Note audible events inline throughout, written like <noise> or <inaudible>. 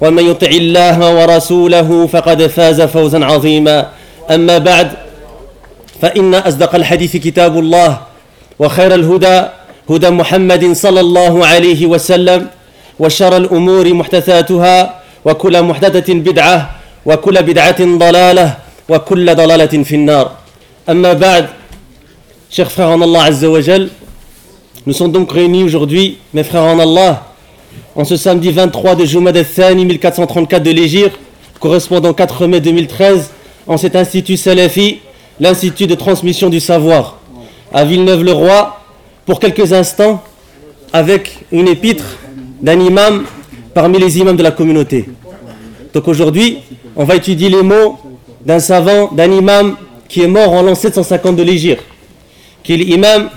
ومن يطع الله ورسوله فقد فاز فوزا عظيما. أما بعد فإن أصدق الحديث كتاب الله وخير الهدى هدى محمد صلى الله عليه وسلم وشر الأمور محدثاتها وكل محدثة بدعة وكل بدعة ضلالة وكل ضلالة في النار. أما بعد en Allah Azza wa Jal, nous sommes donc réunis aujourd'hui, mes frères en Allah, en ce samedi 23 de Jumad al-Thani 1434 de l'Égypte, correspondant 4 mai 2013, en cet institut Salafi, l'institut de transmission du savoir, à Villeneuve-le-Roi, pour quelques instants, avec une épître d'un imam parmi les imams de la communauté. Donc aujourd'hui, on va étudier les mots d'un savant, d'un imam qui est mort en l'an 750 de l'Égypte, qui est l'imam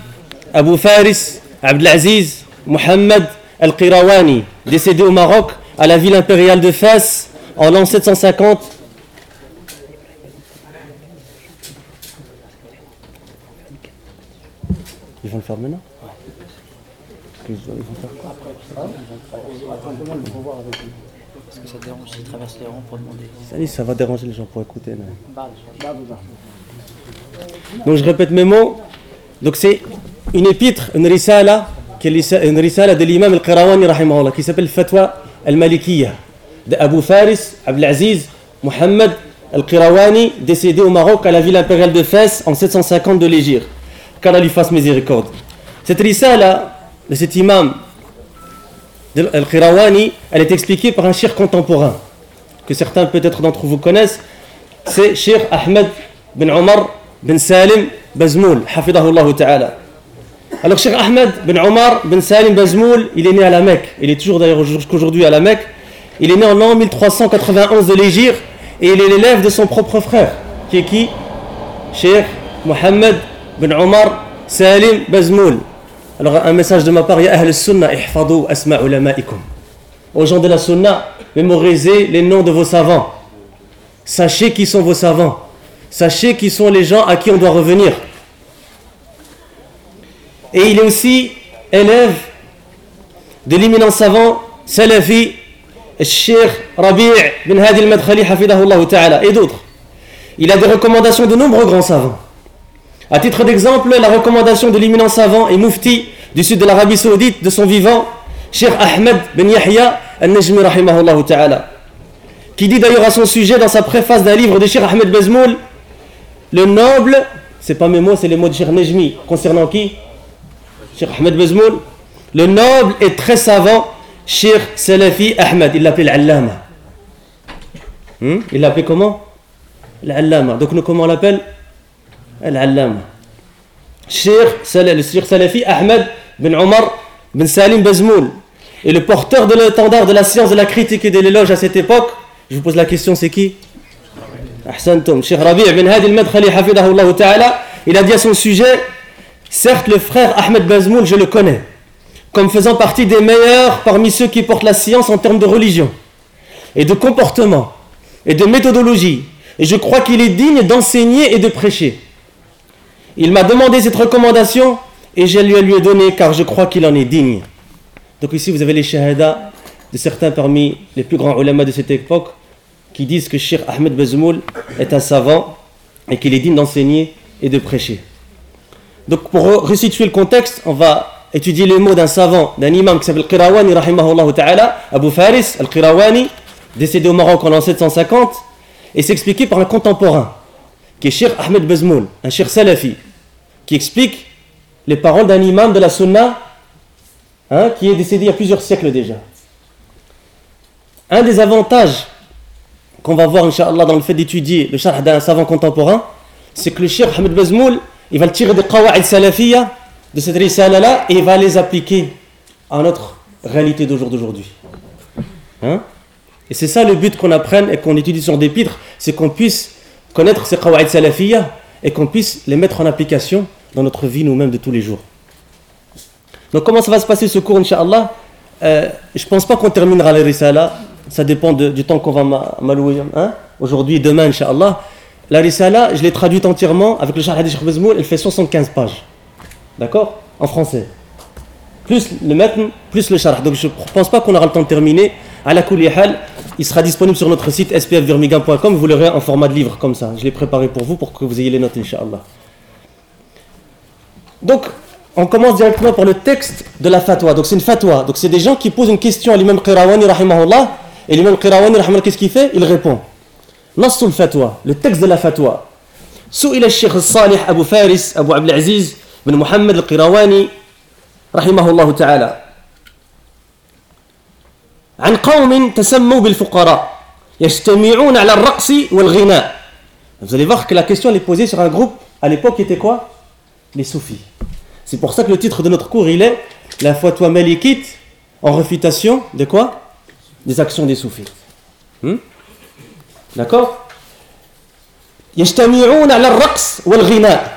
Abu Faris Abdelaziz Mohammed Al-Qirawani, décédé au Maroc à la ville impériale de Fès en l'an 750. Ils vont le faire maintenant? Ils vont faire quoi? Est-ce que ça dérange s'il traverse les rangs pour demander ça va déranger les gens pour écouter. là. Donc je répète mes mots. Donc c'est une épître, une risala, qui est une risala de l'imam al-Qirawani qui s'appelle Fatwa al-Malikiyya, de Abu Faris Abdelaziz Mohammed al-Qirawani, décédé au Maroc à la ville impériale de Fès en 750 de l'Égypte. Qu'Allah lui fasse miséricorde. Cette risala de cet imam al-Qirawani, elle est expliquée par un shir contemporain, que certains peut-être d'entre vous connaissent, c'est Cheikh Ahmed bin Omar bin Salim Bazmoul, hafidahullah ta'ala. Alors Cheikh Ahmed bin Omar bin Salim Bazmoul, il est né à la Mecque, il est toujours d'ailleurs jusqu'aujourd'hui à la Mecque, il est né en l'an 1391 de l'Égypte et il est l'élève de son propre frère, qui est qui? Cheikh Mohammed bin Omar Salim Bazmoul. Alors un message de ma part, Ya Sunnah, ihfadou asma ulama'ikum. Aux gens de la Sunna, mémorisez les noms de vos savants. Sachez qui sont vos savants. Sachez qui sont les gens à qui on doit revenir. Et il est aussi élève de l'éminent savant Salafi, Cheikh Rabi' bin Hadi al-Madkhali, ta'ala, et d'autres. Il a des recommandations de nombreux grands savants. À titre d'exemple, la recommandation de l'éminent savant et mufti du sud de l'Arabie Saoudite de son vivant, Cheikh Ahmed bin Yahya al-Najmi, rahimahullah ta'ala, qui dit d'ailleurs à son sujet dans sa préface d'un livre de Cheikh Ahmed Bezmoul, le noble, c'est pas mes mots, c'est les mots de Cheikh Nejmi, concernant qui? Cheikh Ahmed Bezmoul, le noble et très savant Cheikh Salafi Ahmed, il l'appelait l'Allama. Hmm? Il l'appelait comment? L'Allama. Donc nous, comment on l'appelle? L'Allama. Cheikh Salafi Ahmed bin Omar bin Salim Bezmoul. Et le porteur de l'étendard de la science de la critique et de l'éloge à cette époque, je vous pose la question, c'est qui? Ahsantum. Cheikh Rabi' bin Hadi al-Madkhali, il a dit à son sujet Certes, le frère Ahmed Bazmoul, je le connais, comme faisant partie des meilleurs parmi ceux qui portent la science en termes de religion, et de comportement, et de méthodologie. Et je crois qu'il est digne d'enseigner et de prêcher. Il m'a demandé cette recommandation, et je lui ai donné, car je crois qu'il en est digne. Donc ici, vous avez les shahadas de certains parmi les plus grands ulama de cette époque, qui disent que Cheikh Ahmed Bazmoul est un savant, et qu'il est digne d'enseigner et de prêcher. Donc pour resituer le contexte, on va étudier les mots d'un savant, d'un imam qui s'appelle Qirawani, rahimahullah ta'ala, Abu Faris al-Qirawani, décédé au Maroc en l'an 750. Et c'est expliqué par un contemporain, qui est Cheikh Ahmed Bezmoul, un Cheikh Salafi, qui explique les paroles d'un imam de la Sunna, hein, qui est décédé il y a plusieurs siècles déjà. Un des avantages qu'on va voir, Inch'Allah, dans le fait d'étudier le charh d'un savant contemporain, c'est que le Cheikh Ahmed Bezmoul, il va le tirer des qawa'id salafiyya, de cette risala-là, et il va les appliquer à notre réalité d'aujourd'hui. Hein? Et c'est ça le but qu'on apprenne et qu'on étudie sur des pitres, c'est qu'on puisse connaître ces qawa'id salafiyya et qu'on puisse les mettre en application dans notre vie nous-mêmes de tous les jours. Donc comment ça va se passer ce cours, Inch'Allah? Euh, Je ne pense pas qu'on terminera les risala, ça dépend du temps qu'on va m'allouer hein? Aujourd'hui demain, Inch'Allah. La risala, je l'ai traduite entièrement avec le Shah Hadith elle fait 75 pages. D'accord? En français. Plus le matn, plus le charh. Donc je ne pense pas qu'on aura le temps de terminer. À la il sera disponible sur notre site spfvermigan.com. Vous l'aurez en format de livre comme ça. Je l'ai préparé pour vous pour que vous ayez les notes, Inch'Allah. Donc, on commence directement par le texte de la fatwa. Donc c'est une fatwa. Donc c'est des gens qui posent une question à l'imam Qirawani, rahimahullah. Et l'imam Qirawani, rahimahullah, qu'est-ce qu'il fait? Il répond. Fatwa, le texte de la fatwa. سئل الشيخ الصالح أبو فارس أبو عبد العزيز بن محمد القيرواني رحمه الله تعالى عن قوم تسموا بالفقراء يجتمعون على الرقص والغناء Vous allez voir que la question elle est posée sur un groupe à l'époque qui était quoi Les soufis. C'est pour ça que le titre de notre cours il est La fatwa malikite en réfutation de quoi Des actions des soufis. Hmm D'accord? يجتمعون على الرقص والغناء.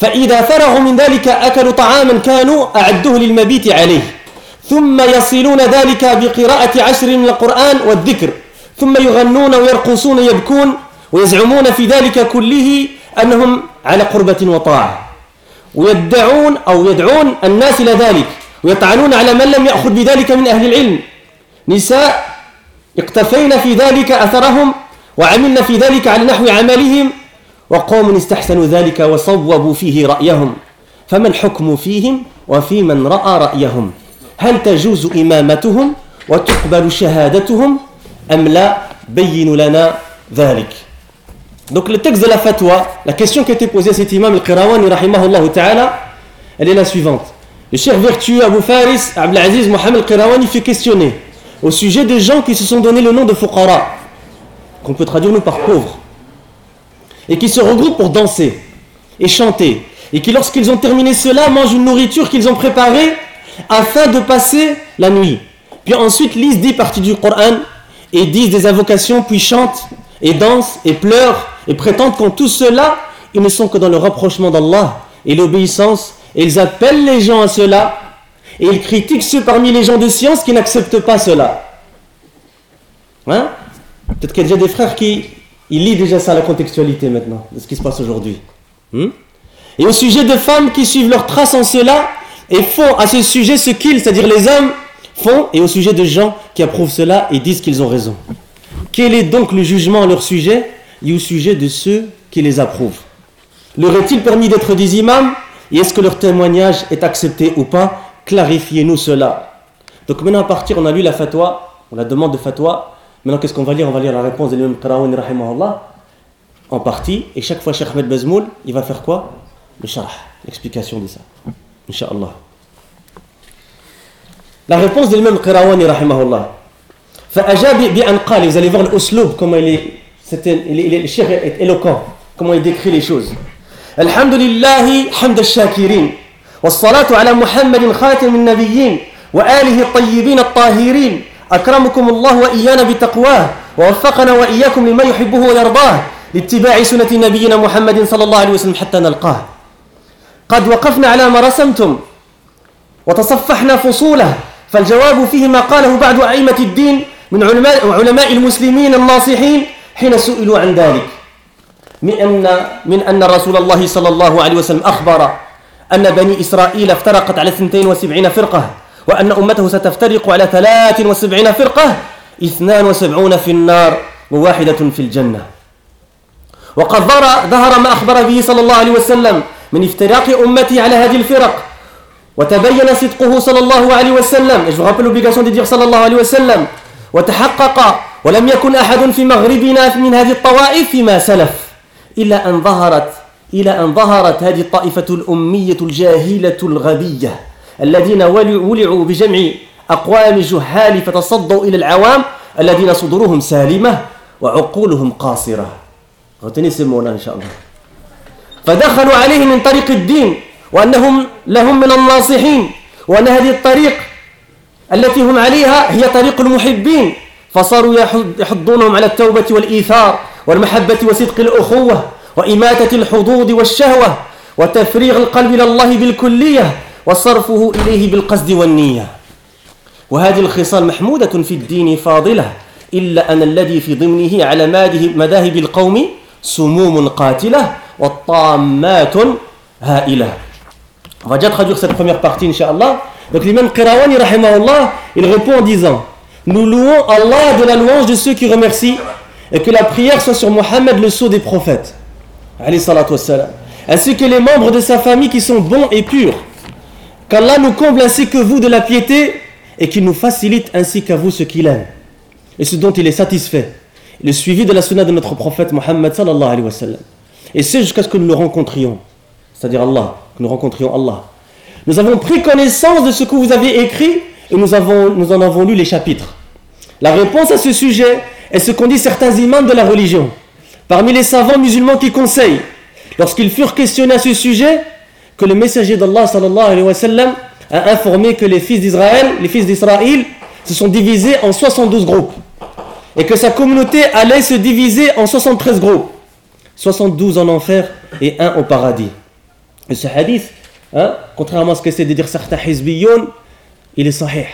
فإذا فرغوا من ذلك أكلوا طعاما كانوا أعدوه للمبيت عليه. ثم يصلون ذلك بقراءة عشر من القرآن والذكر. ثم يغنون ويرقصون يبكون ويزعمون في ذلك كله أنهم على قربة وطاعة. ويدعون أو يدعون الناس إلى ذلك. ويطعنون على من لم يأخذ بذلك من أهل العلم. نساء اقتفينا في ذلك أثرهم وعملنا في ذلك على نحو عملهم وقوم استحسنوا ذلك وصوبوا فيه رأيهم فما الحكم فيهم وفي من رأى رأيهم هل تجوز إمامتهم وتقبل شهادتهم أم لا بين لنا ذلك Donc le texte de la fatwa, la question qui a été posée à cet imam al-Qirawani rahimahullah ta'ala, elle est la suivante. Le cher vertueux Abu Faris Abdelaziz Mohamed al-Qirawani fait questionner au sujet des gens qui se sont donné le nom de fuqara, qu'on peut traduire nous par pauvres. et qui se regroupent pour danser et chanter, et qui lorsqu'ils ont terminé cela mangent une nourriture qu'ils ont préparée afin de passer la nuit. Puis ensuite lisent dix parties du Coran et disent des invocations, puis chantent et dansent et pleurent et prétendent qu'en tout cela, ils ne sont que dans le rapprochement d'Allah et l'obéissance, et ils appellent les gens à cela, et ils critiquent ceux parmi les gens de science qui n'acceptent pas cela. Hein? Peut-être qu'il y a déjà des frères qui il lit déjà ça, la contextualité maintenant, de ce qui se passe aujourd'hui. Hmm? Et au sujet de femmes qui suivent leurs traces en cela et font à ce sujet ce qu'ils, c'est-à-dire les hommes, font, et au sujet de gens qui approuvent cela et disent qu'ils ont raison. Quel est donc le jugement à leur sujet et au sujet de ceux qui les approuvent? Leur est-il permis d'être des imams Et est-ce que leur témoignage est accepté ou pas? Clarifiez-nous cela. Donc maintenant à partir, on a lu la fatwa, on la demande de fatwa, Maintenant, qu'est-ce qu'on va lire On va lire la réponse de l'imam Qarawani en partie. Et chaque fois, Cheikh Ahmed Bazmoul, il va faire quoi Le sharh, l'explication de ça. Inch'Allah. La réponse de l'imam Qarawani rahimahullah. فأجاب بأن قال vous allez voir l'usloub comment il est c'était le cheikh est éloquent comment il décrit les choses الحمد لله حمد الشاكرين والصلاة على محمد خاتم النبيين وآله الطيبين الطاهرين أكرمكم الله وإيانا بتقواه ووفقنا وإياكم لما يحبه ويرضاه لاتباع سنة نبينا محمد صلى الله عليه وسلم حتى نلقاه. قد وقفنا على ما رسمتم وتصفحنا فصوله فالجواب فيه ما قاله بعض أئمة الدين من علماء, علماء المسلمين الناصحين حين سئلوا عن ذلك. من أن, من أن رسول الله صلى الله عليه وسلم أخبر أن بني إسرائيل افترقت على 72 فرقة وأن أمته ستفترق على 73 فرقة 72 في النار وواحدة في الجنة. وقد ظهر ما أخبر به صلى الله عليه وسلم من افتراق أمتي على هذه الفرق. وتبين صدقه صلى الله عليه وسلم je vous rappelle l'obligation de dire صلى الله عليه وسلم وتحقق ولم يكن أحد في مغربنا من هذه الطوائف فيما سلف إلا أن ظهرت إلى أن ظهرت هذه الطائفة الأمية الجاهلة الغبية. الذين ولعوا بجمع أقوام جهال فتصدوا إلى العوام الذين صدورهم سالمة وعقولهم قاصرة. غتني سمونا إن شاء الله. فدخلوا عليه من طريق الدين وأنهم لهم من الناصحين وأن هذه الطريق التي هم عليها هي طريق المحبين. فصاروا يحضونهم على التوبة والإيثار والمحبة وصدق الأخوة وإماتة الحظوظ والشهوة وتفريغ القلب إلى الله بالكلية. وصرفه إليه بالقصد والنية وهذه الخصال محمودة في الدين فاضلة إلا أن الذي في ضمنه على مذاهب القوم سموم قاتلة والطامات هائلة On va déjà traduire cette première partie, Inch'Allah. Donc l'imam Qirawani, rahimahullah, il répond en disant Nous louons Allah de la louange de ceux qui remercient et que la prière soit sur Mohammed, le sceau des prophètes, ainsi que les membres de sa famille qui sont bons et purs. Qu'Allah nous comble ainsi que vous de la piété et qu'il nous facilite ainsi qu'à vous ce qu'il aime et ce dont il est satisfait. Le suivi de la sunna de notre prophète Mohammed sallallahu alayhi wa sallam. Et c'est jusqu'à ce que nous le rencontrions, c'est-à-dire Allah, que nous rencontrions Allah. Nous avons pris connaissance de ce que vous avez écrit et nous, avons, nous en avons lu les chapitres. La réponse à ce sujet est ce qu'ont dit certains imams de la religion. Parmi les savants musulmans qui conseillent, lorsqu'ils furent questionnés à ce sujet, que le messager d'Allah sallallahu alayhi wa sallam a informé que les fils d'Israël, les fils d'Israël, se sont divisés en 72 groupes. Et que sa communauté allait se diviser en 73 groupes. 72 en enfer et un au paradis. Et ce hadith, hein, contrairement à ce qu'essaient de dire certains hizbiyoun, il est sahih.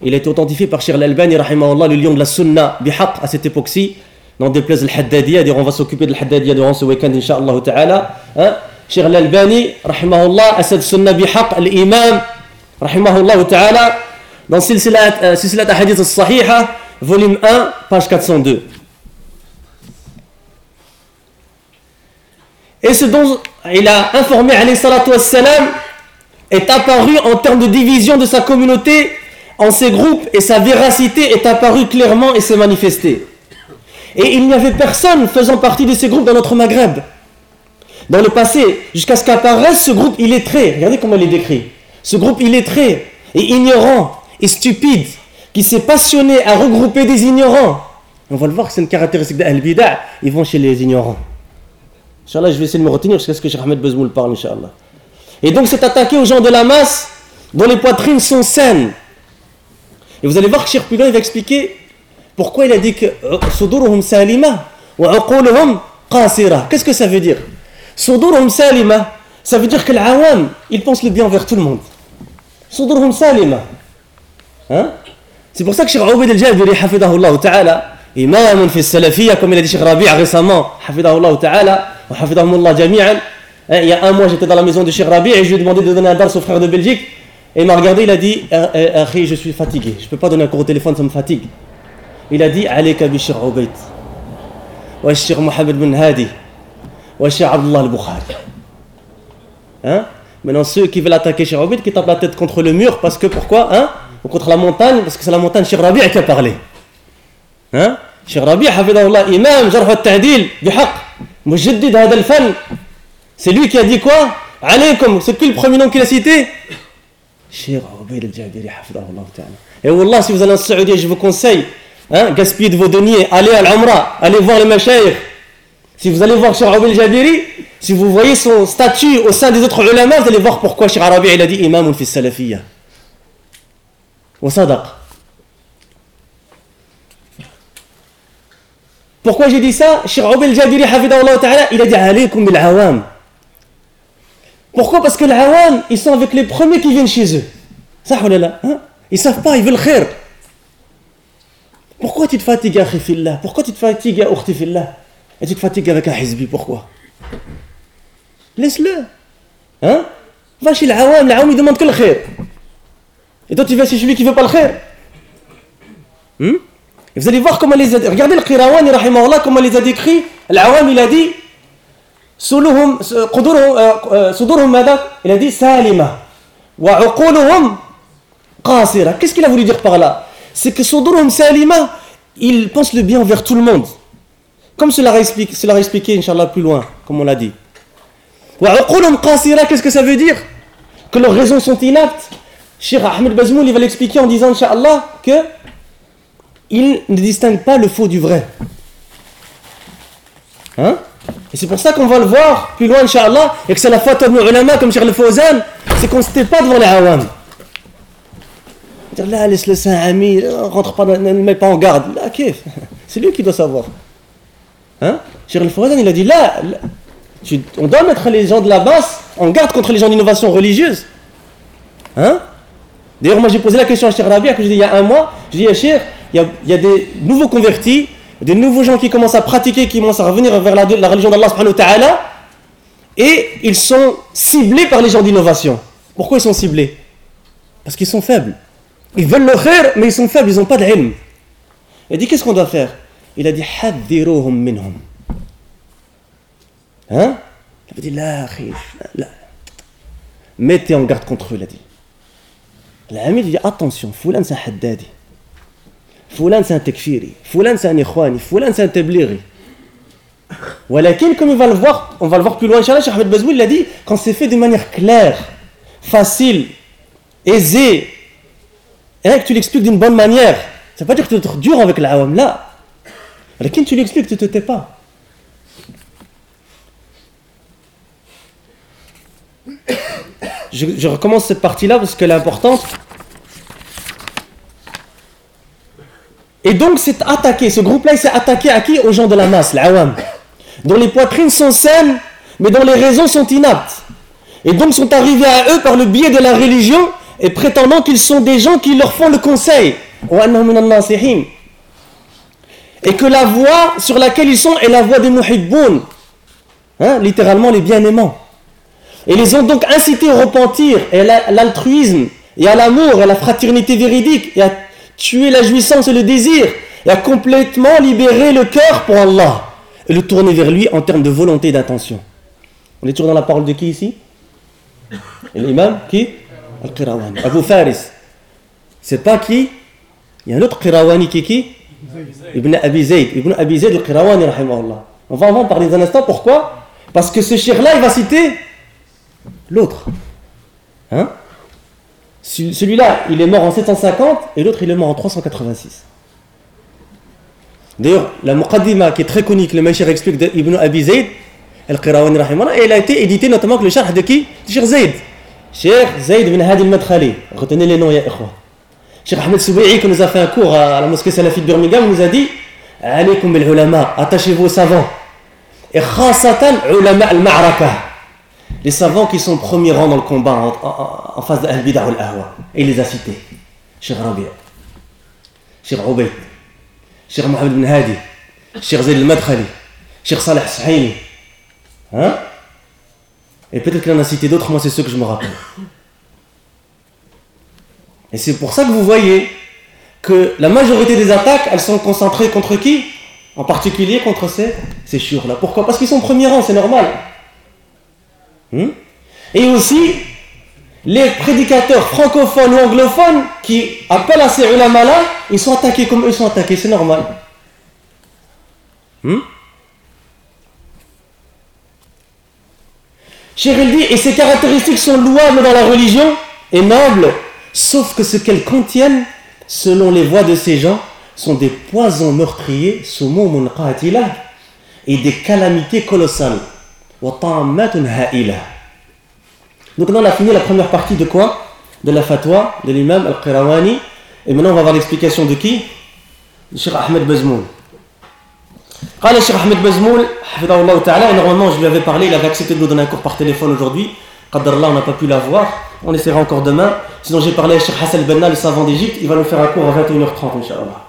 Il a été authentifié par Shir al-Albani, le lion de la sunna, bihaq, à cette époque-ci, dans des places al-Haddadiyya, on va s'occuper de l'Haddadiyya durant ce week-end, Inch'Allah ta'ala. Hein. Shir al-Albani, rahimahullah, cette sunna bihaq, l'imam, rahimahullah ta'ala, dans Silsilat euh, Hadith al-Sahiha, volume 1, page 402. Et ce dont il a informé salam est apparu en termes de division de sa communauté en ces groupes et sa véracité est apparue clairement et s'est manifestée. Et il n'y avait personne faisant partie de ces groupes dans notre Maghreb. Dans le passé, jusqu'à ce qu'apparaisse ce groupe illettré. Regardez comment il est décrit. Ce groupe illettré et ignorant et stupide qui s'est passionné à regrouper des ignorants. On va le voir, c'est une caractéristique d'Ahl Bida. Ils vont chez les ignorants. Inch'Allah, je vais essayer de me retenir jusqu'à ce que Ahmed Bezmoul parle, Inch'Allah. Et donc, c'est attaqué aux gens de la masse dont les poitrines sont saines. Et vous allez voir que Cheikh Pulon, il va expliquer pourquoi il a dit que euh. Qu'est-ce que ça veut dire? صدورهم سالمة. سافيدير كو العوام إل بونس لو بيان فيغ تو الموند صدورهم سالمة. ها سي بور ساك شيخ عبيد الجابري حفظه الله تعالى إمام في السلفية كما لدي شيخ ربيع ريسامون حفظه الله تعالى وحفظهم الله جميعا يا ان موا جيتي دون لا ميزون دو شيخ ربيع جو دوموندي دو دوني ان درس فخير دو بلجيك Et il m'a regardé, il a dit, ah, eh, eh, Akhi, je suis fatigué, je ne peux pas donner un cours au téléphone, ça me fatigue. Il a dit, Alekabi Shir Cheikh Abdullah al-Bukhari. Hein? Maintenant, ceux qui veulent attaquer Cheikh Obeid, qui tapent la tête contre le mur, parce que pourquoi hein? Ou contre la montagne, parce que c'est la montagne Cheikh Rabi' qui a parlé. Hein? Cheikh Rabi' hafidahullah, imam, jarh al-ta'dil, bihaq, mujaddid hada al-fan. C'est lui qui a dit quoi? Alaykum, c'est qui le premier nom qu'il a cité? Cheikh Rabi' al-Jabiri, hafidahullah ta'ala. Et Wallah, si vous allez en Saoudie, je vous conseille, hein, gaspillez vos deniers, allez à l'Amra, allez voir les mashayikh. Si vous allez voir Cheikh Rabi' al-Jabiri, si vous voyez son statut au sein des autres ulama, vous allez voir pourquoi Cheikh Rabi' il a dit imam fi salafiyya. Pourquoi j'ai dit ça? Cheikh Oubel Jabiri ta'ala, il a dit alaykum bil awam. Pourquoi? Parce que les awam, ils sont avec les premiers qui viennent chez eux. Ça ou là hein? Ils savent pas, ils veulent khair. Pourquoi tu te fatigues à fillah? Pourquoi tu te fatigues à ukhti fillah? Et tu te fatigues avec un hizbi, pourquoi? Laisse-le. Hein? Va chez l'awam, l'awam il demande que le khair. Et toi, tu vas chez celui qui veut pas le khair. Hmm? Et vous allez voir comment les a... Regardez le Qirawani, rahimahullah, comment les a décrits. L'awam, il a dit Sudurhum mada Il a dit Salima. Qu'est-ce qu'il a voulu dire par là? C'est que Sudurhum Salima, il pense le bien envers tout le monde. Comme cela l'a expliqué, cela expliqué, Inch'Allah, plus loin, comme on l'a dit. Qu'est-ce que ça veut dire? Que leurs raisons sont inaptes. Cheikh Ahmed Bazmoul, il va l'expliquer en disant, Inch'Allah, que il ne distingue pas le faux du vrai. Hein? Et c'est pour ça qu'on va le voir plus loin, Inch'Allah, et que c'est la faute de ulama comme Cheikh Al-Fawzan, c'est qu'on ne s'était pas devant les awam. Dire là, laisse-le saint ami, rentre pas, ne le pas en garde. Là, <laughs> C'est lui qui doit savoir. Hein? Cheikh Al-Fawzan, il a dit là, on doit mettre les gens de la basse en garde contre les gens d'innovation religieuse. Hein? D'ailleurs, moi j'ai posé la question à Cheikh Rabia, que je dis il y a un mois, je dis à Cheikh, il y, a, des nouveaux convertis, des nouveaux gens qui commencent à pratiquer, qui commencent à revenir vers la, religion d'Allah et ils sont ciblés par les gens d'innovation. Pourquoi ils sont ciblés? Parce qu'ils sont faibles. Ils veulent le khair, mais ils sont faibles, ils n'ont pas d'ilm. Il dit qu'est-ce qu'on doit faire? Il a dit haddiruhum minhum. Hein? Il a dit la, la. Mettez en garde contre eux, il a dit. L'ami dit attention, Foulan c'est un haddadi. Foulan c'est un tekfiri. Foulan c'est un ikhwani. Foulan c'est un tabliri. Comme on va le voir, on va le voir plus loin, Inch'Allah, Cheikh Ahmed Bazmoul l'a dit, quand c'est fait de manière claire, facile, aisée, et que tu l'expliques d'une bonne manière, ça ne veut pas dire que tu es dur avec l'awam, là. Walakin, tu l'expliques, tu ne te tais pas. Je, recommence cette partie-là parce qu'elle est importante. Et donc, c'est attaqué, ce groupe-là, il s'est attaqué à qui? Aux gens de la masse, l'awam, dont les poitrines sont saines, mais dont les raisons sont inaptes. Et donc, sont arrivés à eux par le biais de la religion et prétendant qu'ils sont des gens qui leur font le conseil. Et que la voie sur laquelle ils sont est la voie des muhibboun. Hein, littéralement les bien-aimants. Et les ont donc incités au repentir et à l'altruisme et à l'amour et à la fraternité véridique et à tuer la jouissance et le désir et à complètement libérer le cœur pour Allah et le tourner vers lui en termes de volonté et d'intention. On est toujours dans la parole de qui ici? L'imam qui? Al-Qirawani. Abu Faris. C'est pas qui? Il y a un autre Qirawani qui est qui? Ibn Abi Zayd. Ibn Abi Zayd al-Qirawani, On va en parler un instant. Pourquoi? Parce que ce shir-là, il va citer l'autre. Hein? Celui-là, il est mort en 750 et l'autre, il est mort en 386. D'ailleurs, la Muqaddima qui est très connue, que le Meshir explique d'Ibn Abi Zayd, Al-Qirawani, elle a été éditée notamment avec le charh de qui? De Zayd. Cheikh Zayd bin Hadi al-Madkhali. Retenez les noms, ya ikhwa. Cheikh Ahmed Soubi'i, qui nous a fait un cours à la mosquée salafite de Birmingham, nous a dit Alaykum bil ulama, attachez-vous aux savants. Et khasatan ulama al-ma'raka. Les savants qui sont premiers rang dans le combat en, face de Al-Bid'a al-Ahwa. Et il les a cités. Cheikh Rabi', Cheikh Ubayd, Cheikh Mohamed bin Hadi, Cheikh Zayd al-Madkhali, Cheikh Saleh Sahini. Hein? Et peut-être qu'il en a cité d'autres, moi c'est ceux que je me rappelle. Et c'est pour ça que vous voyez que la majorité des attaques, elles sont concentrées contre qui? En particulier contre ces, ces là Pourquoi? Parce qu'ils sont premier rang, c'est normal. Hmm? Et aussi, les prédicateurs francophones ou anglophones qui appellent à ces ulama-là, ils sont attaqués comme eux sont attaqués, c'est normal. Hmm? Cheikh dit, et ces caractéristiques sont louables dans la religion et nobles, sauf que ce qu'elles contiennent, selon les voix de ces gens, sont des poisons meurtriers, et des calamités colossales. Donc là, on a fini la première partie de quoi De la fatwa de l'imam al-Qirawani. Et maintenant, on va voir l'explication de qui De Cheikh Ahmed Bazmoul. قال الشيخ أحمد بزمول حفظه الله تعالى et normalement je lui avais parlé il avait accepté de nous donner un cours par téléphone aujourd'hui قدر الله on n'a pas pu l'avoir on essaiera encore demain. Sinon j'ai parlé à Cheikh Hassan Benna le savant d'Égypte. Il va nous faire un cours à 21h30 Inch'Allah.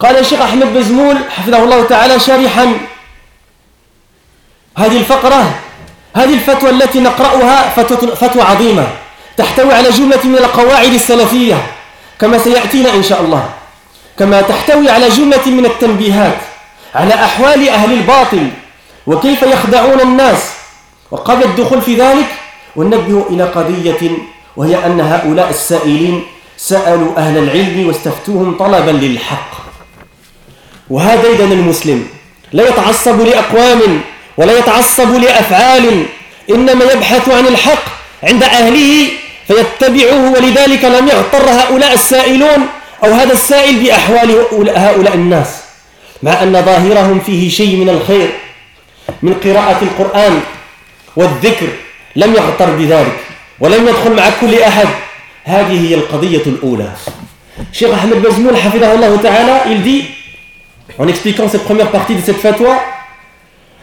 قال الشيخ أحمد بزمول حفظه الله تعالى شارحا هذه الفقرة هذه الفتوى التي نقرأها فتوى, فتوى عظيمة تحتوي على جملة من القواعد السلفية كما سيأتينا إن شاء الله. كما تحتوي على جملة من التنبيهات على أحوال أهل الباطل. وكيف يخدعون الناس؟ وقبل الدخول في ذلك وننبه إلى قضية وهي أن هؤلاء السائلين سألوا أهل العلم واستفتوهم طلبا للحق. وهذا إذن المسلم لا يتعصب لأقوام ولا يتعصب لأفعال إنما يبحث عن الحق عند أهله فيتبعه ولذلك لم يغتر هؤلاء السائلون أو هذا السائل بأحوال هؤلاء الناس مع أن ظاهرهم فيه شيء من الخير. من قراءة القرآن والذكر لم يغتر بذلك ولم يدخل مع كل أحد هذه هي القضية الأولى Cheikh Ahmed Bazmoul, Allah Ta'ala, il dit, en expliquant cette première partie de cette fatwa,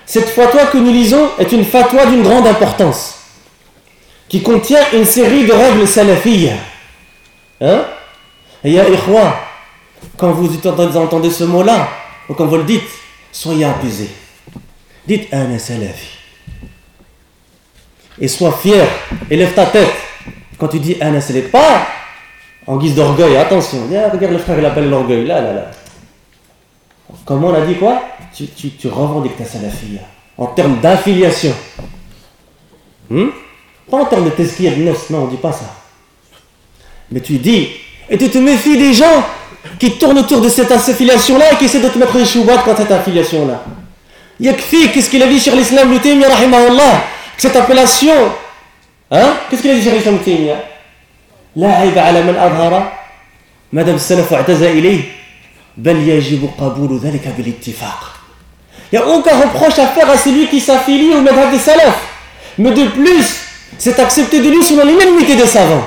cette fatwa que nous lisons est une fatwa d'une grande importance, qui contient une série de règles salafiyya. Hein Et ya ikhwa, quand vous entendez ce mot-là, ou quand vous le dites, soyez apaisés. Dites un salafi. Et sois fier, et lève ta tête. Quand tu dis un salafi, pas en guise d'orgueil, attention, regarde le frère, il appelle l'orgueil, là, là, là. Comment on a dit quoi? Tu, revendiques ta salafia en termes d'affiliation. Hmm? Pas en termes de tezkiya de non, on ne dit pas ça. Mais tu dis, et tu te méfies des gens qui tournent autour de cette affiliation-là et qui essaient de te mettre des choubats contre cette affiliation-là. Yakfi, qu'est-ce qu'il a dit Cheikh l'Islam Lutemia, rahimahullah? Cette appellation, hein? Qu'est-ce qu'il a dit Cheikh l'Islam Lutemia La aïba ala man adhara, madame salaf wa'taza ilayh, bel yajibu qabulu dhalika bil ittifaq. Il n'y a aucun reproche à faire à celui qui s'affilie au madhab des salaf. Mais de plus, c'est accepté de lui selon l'unanimité des savants.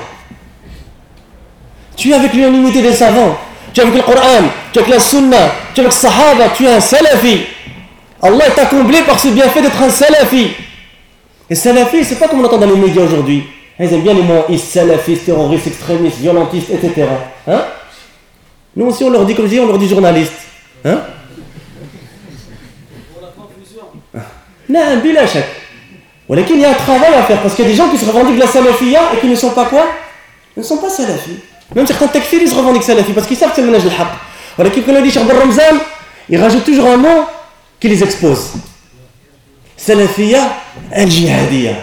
Tu es avec l'unanimité des savants, tu es avec le Coran, tu es avec la Sunna, tu es avec le Sahaba, tu es un salafi. Allah t'a comblé par ce bienfait d'être un salafi. Et salafi, c'est pas comme on entend dans les médias aujourd'hui. Ils aiment bien les mots salafistes, terroristes, extrémistes, violentistes, etc. Hein? Nous aussi, on leur dit, comme je dis, on leur dit journaliste. Hein? Non, bila chak. il y a un travail à faire parce qu'il y a des gens qui se revendiquent de la salafia et qui ne sont pas quoi? Ils ne sont pas salafis. Même certains takfir, ils se revendiquent salafi parce qu'ils savent que c'est le ménage de haq. Voilà, quand on dit Ramzan, il rajoute toujours un mot qui les expose? Salafia al-jihadiyya?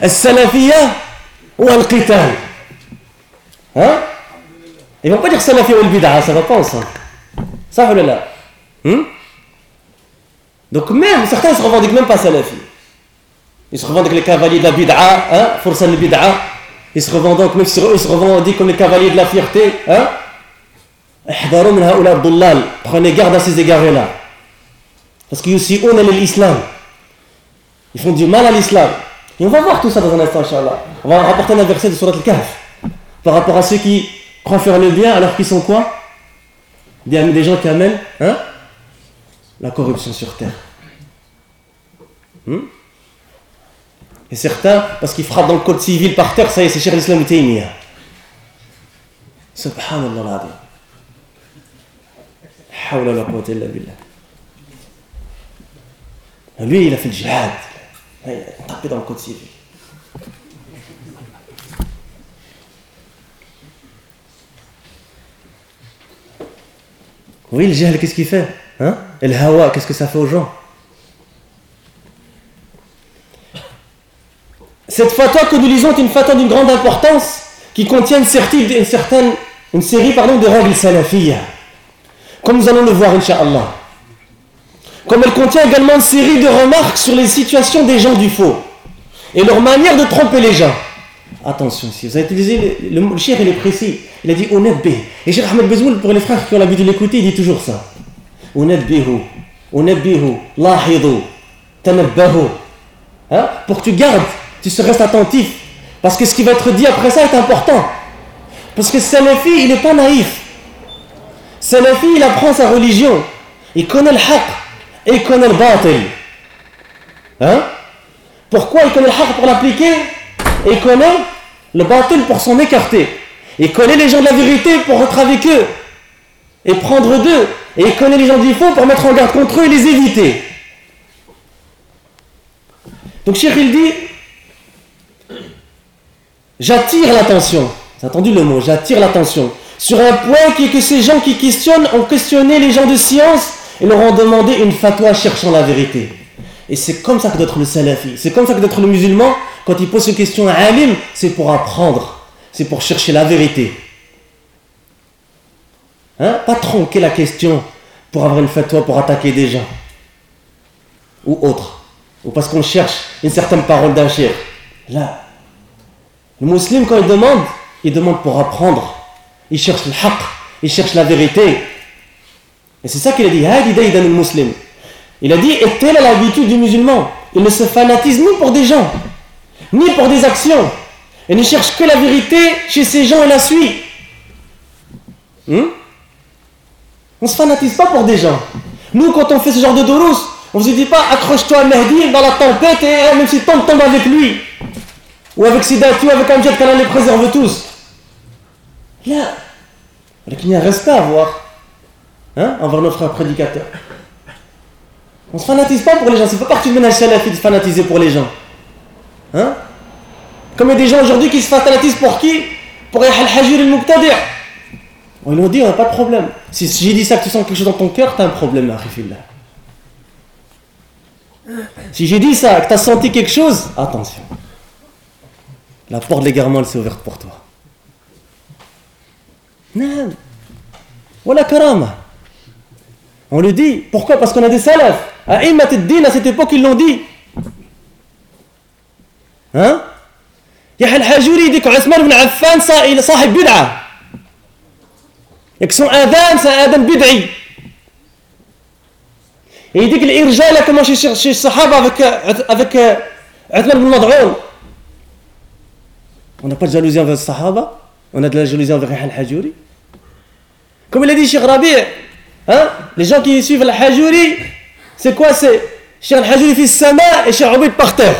Al-salafia ou al-qital? Hein? Ils ne vont pas dire salafia ou al-bid'a, ça va pas. Ça ou hmm? Donc même, certains ne se revendiquent même pas salafi. Ils se revendiquent les cavaliers de la bid'a, hein, force le bid'a. Ils se revendiquent, même ils se comme les cavaliers de la fierté, hein. Prenez garde à ces égarés-là. Parce qu'ils aussi on est l'islam. Ils font du mal à l'islam. Et on va voir tout ça dans un instant, Inch'Allah. On va rapporter un verset de Surat al-Kahf. Par rapport à ceux qui croient faire le bien alors qu'ils sont quoi? Des, gens qui amènent hein, la corruption sur terre. Hmm? Et certains, parce qu'ils frappent dans le code civil par terre, ça y est, c'est cher l'islam Taymiyyah. Subhanallah. Hawla la quwwata illa billah. Lui, il a fait le jihad. Il a tapé dans le code civil. Oui, le jihad, qu'est-ce qu'il fait Hein? Et le hawa, qu'est-ce que ça fait aux gens? Cette fatwa que nous lisons est une fatwa d'une grande importance qui contient une, une série de règles salafiyya. Comme nous allons le voir, Inch'Allah. Comme elle contient également une série de remarques sur les situations des gens du faux et leur manière de tromper les gens. Attention, si vous avez utilisé le, le, il est précis. Il a dit Onebbe. Et Cheikh Ahmed Bezmoul, pour les frères qui ont l'habitude de l'écouter, il dit toujours ça. Onebbehu, Onebbehu, Lahidu, Tanabbahu. Hein? Pour que tu gardes, tu se restes attentif. Parce que ce qui va être dit après ça est important. Parce que Salafi, il n'est pas naïf. Salafi, il apprend sa religion. Il connaît le haq et il connaît le batil. Hein? Pourquoi il connaît le haq pour l'appliquer? Et il connaît le batil pour s'en écarter. Il connaît les gens de la vérité pour être avec eux et prendre d'eux. Et il connaît les gens du faux pour mettre en garde contre eux et les éviter. Donc Cheikh il dit J'attire l'attention. Avez entendu le mot J'attire l'attention. Sur un point qui est que ces gens qui questionnent ont questionné les gens de science et leur ont demandé une fatwa cherchant la vérité. Et c'est comme ça que d'être le salafi. C'est comme ça que d'être le musulman, quand il pose une question à alim, c'est pour apprendre. c'est pour chercher la vérité. Hein? Pas tronquer la question pour avoir une fatwa pour attaquer des gens? Ou autres, ou parce qu'on cherche une certaine parole d'un chef. Là, le musulman, quand il demande, il demande pour apprendre. Il cherche le haqq, il cherche la vérité. Et c'est ça qu'il a dit. Il a dit, et telle est l'habitude du musulman. Il ne se fanatise ni pour des gens, ni pour des actions. Il ne cherche que la vérité chez ces gens et la suit. Hmm? On ne se fanatise pas pour des gens. Nous, quand on fait ce genre de doros, on ne se dit pas accroche-toi à Mehdi dans la tempête et même si tombe, tombe avec lui. Ou avec Sidatou, ou avec Amjad, qu'Allah les préserve tous. Là, il y a un respect à avoir hein, envers nos frères prédicateurs. On ne se fanatise pas pour les gens, c'est pas partie du ménage salafi de se fanatiser pour les gens. Hein? Comme il y a des gens aujourd'hui qui se fanatisent pour qui? Pour Yahya al-Hajir al-Muqtadir. Ils l'ont dit, on n'a pas de problème. Si j'ai dit ça, que tu sens quelque chose dans ton cœur, tu un problème, Arifillah. Si j'ai dit ça, que tu as senti quelque chose, attention. La porte de l'égarement, elle s'est ouverte pour toi. Non. Voilà karama. On le dit. Pourquoi? Parce qu'on a des salafs. À Immat din à cette époque, ils l'ont dit. Hein? Yahya al-Hajuri dit que Osman ibn Affan, il est sahib bid'a. Et que son adhan, c'est un adhan bid'i. Et il dit que l'irjal a commencé chez, chez Sahaba avec, avec Uthman ibn. On n'a pas de jalousie envers les Sahaba, on a de la jalousie envers Al-Hajuri. Comme il a dit Cheikh Rabi', hein, les gens qui suivent Al-Hajuri, c'est quoi? C'est Cheikh Al-Hajuri fait sama et Cheikh Rabi' par terre.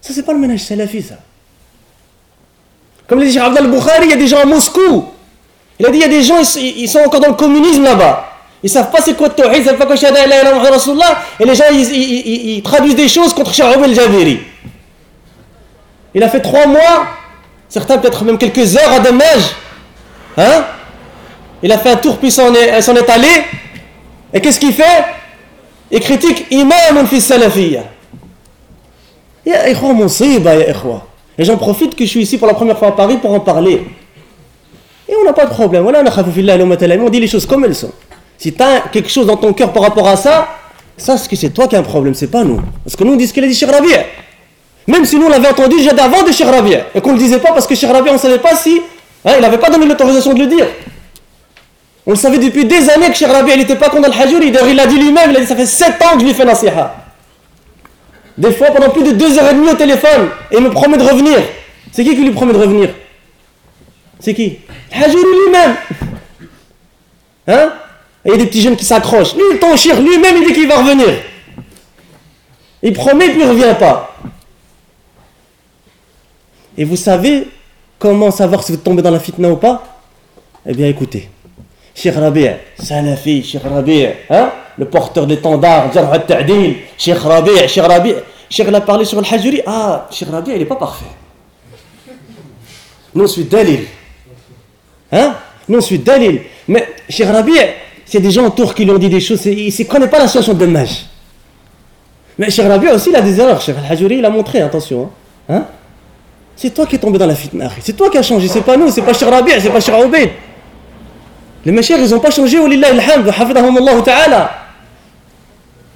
Ça, c'est pas le ménage salafi, ça. Comme l'a dit Cheikh Abdel Bukhari, il y a des gens à Moscou. Il a dit il y a des gens, ils sont encore dans le communisme là-bas. Ils savent pas c'est quoi le tawhid, ils savent pas quoi shahada la ilaha Rasulullah. Et les gens, ils, traduisent des choses contre Cheikh el Javiri. Il a fait trois mois, certains peut-être même quelques heures à Damaj. Hein? Il a fait un tour puis s'en est, s'en est allé. Et qu'est-ce qu'il fait? Il critique Imam fi salafiyya. Ya ikhwa musiba, ya ikhwa. Et j'en profite que je suis ici pour la première fois à Paris pour en parler. Et on n'a pas de problème. Voilà, on dit les choses comme elles sont. Si tu as quelque chose dans ton cœur par rapport à ça, ça c'est toi qui as un problème, c'est pas nous. Parce que nous on dit ce qu'il a dit Cheikh Rabi'. Même si nous on l'avait entendu déjà d'avant de Cheikh Rabi' et qu'on ne le disait pas parce que Cheikh Rabi' on ne savait pas si hein, il n'avait pas donné l'autorisation de le dire. On le savait depuis des années que Cheikh Rabi' n'était pas contre. D'ailleurs il l'a dit lui-même, il a dit ça fait 7 ans que je lui fais nasiha. Des fois pendant plus de 2 heures et demie au téléphone il me promet de revenir. C'est qui qui lui promet de revenir? C'est qui? Al-Hajuri lui-même. Hein? Il y a des petits jeunes qui s'accrochent. Lui, ton chien, lui-même, il dit qu'il va revenir. Il promet, puis il ne revient pas. Et vous savez comment savoir si vous tombez dans la fitna ou pas? Eh bien, écoutez. Cheikh Rabi', Salafi, Cheikh Rabi', hein? le porteur d'étendard, Jarh al-Ta'dil, Cheikh Rabi', Cheikh Rabi'. Cheikh a parlé sur le Hajuri. Ah, Cheikh Rabi', il n'est pas parfait. Nous, on suit Dalil. Hein? Nous, on suit Dalil. Mais Cheikh Rabi', c'est des gens autour qui lui ont dit des choses, il ne connaît pas la situation de mage. Mais Cheikh Rabi aussi, il a des erreurs. Cheikh Al-Hajuri, il a montré, attention. Hein. hein? c'est toi qui es tombé dans la fitna. C'est toi qui as changé, c'est pas nous, c'est pas Cheikh Rabi, c'est pas Cheikh Aoubid. Les machères, ils n'ont pas changé, walillah ilhamd, Allah ta'ala.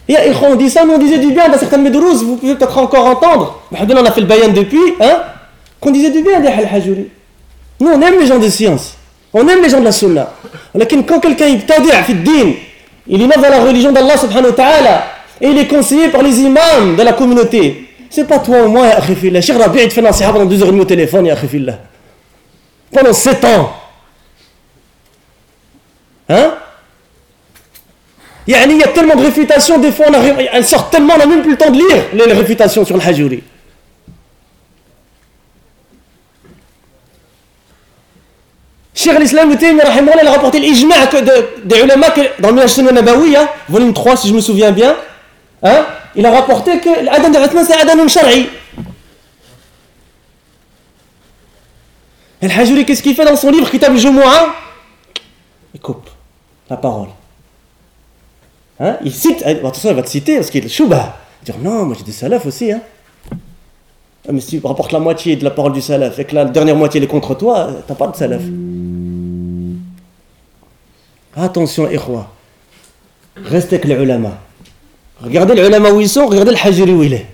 Et on dit ça, nous on disait du bien dans certaines médourouses, vous pouvez peut-être encore entendre. On a fait le bayan depuis, hein, qu'on disait du bien d'Al-Hajuri. Nous on aime les gens de science. On aime les gens de la sunna. Mais quand quelqu'un il innove dans la religion d'Allah subhanahu wa ta'ala et il est conseillé par les imams de la communauté. C'est pas toi ou moi, akhifillah. Cheikh il te fait pendant deux heures et demie au téléphone, ya akhifillah. Pendant sept ans. Hein? Il y a tellement de réfutations, des fois, on arrive, elles sortent tellement, on n'a même plus le temps de lire les réfutations sur le Hajuri. Cheikh l'Islam il a rapporté l'ijma' des ulama dans le Sunnah Nabawiya, volume 3 si je me souviens bien, hein, il a rapporté que l'adhan de Uthman c'est adhan shar'i. Al-Hajuri, qu'est-ce qu'il fait dans son livre Kitab al-Jumu'ah? Il coupe la parole. Hein? Il cite, attention, il va te citer parce qu'il est chouba. Il dit non, moi j'ai des salafs aussi. Hein? Ah, mais si tu rapportes la moitié de la parole du salaf et que la dernière moitié elle est contre toi, t'as pas de salaf. Attention, ikhwa. Restez avec les ulama. Regardez les ulama où ils sont, regardez le hajuri où il est.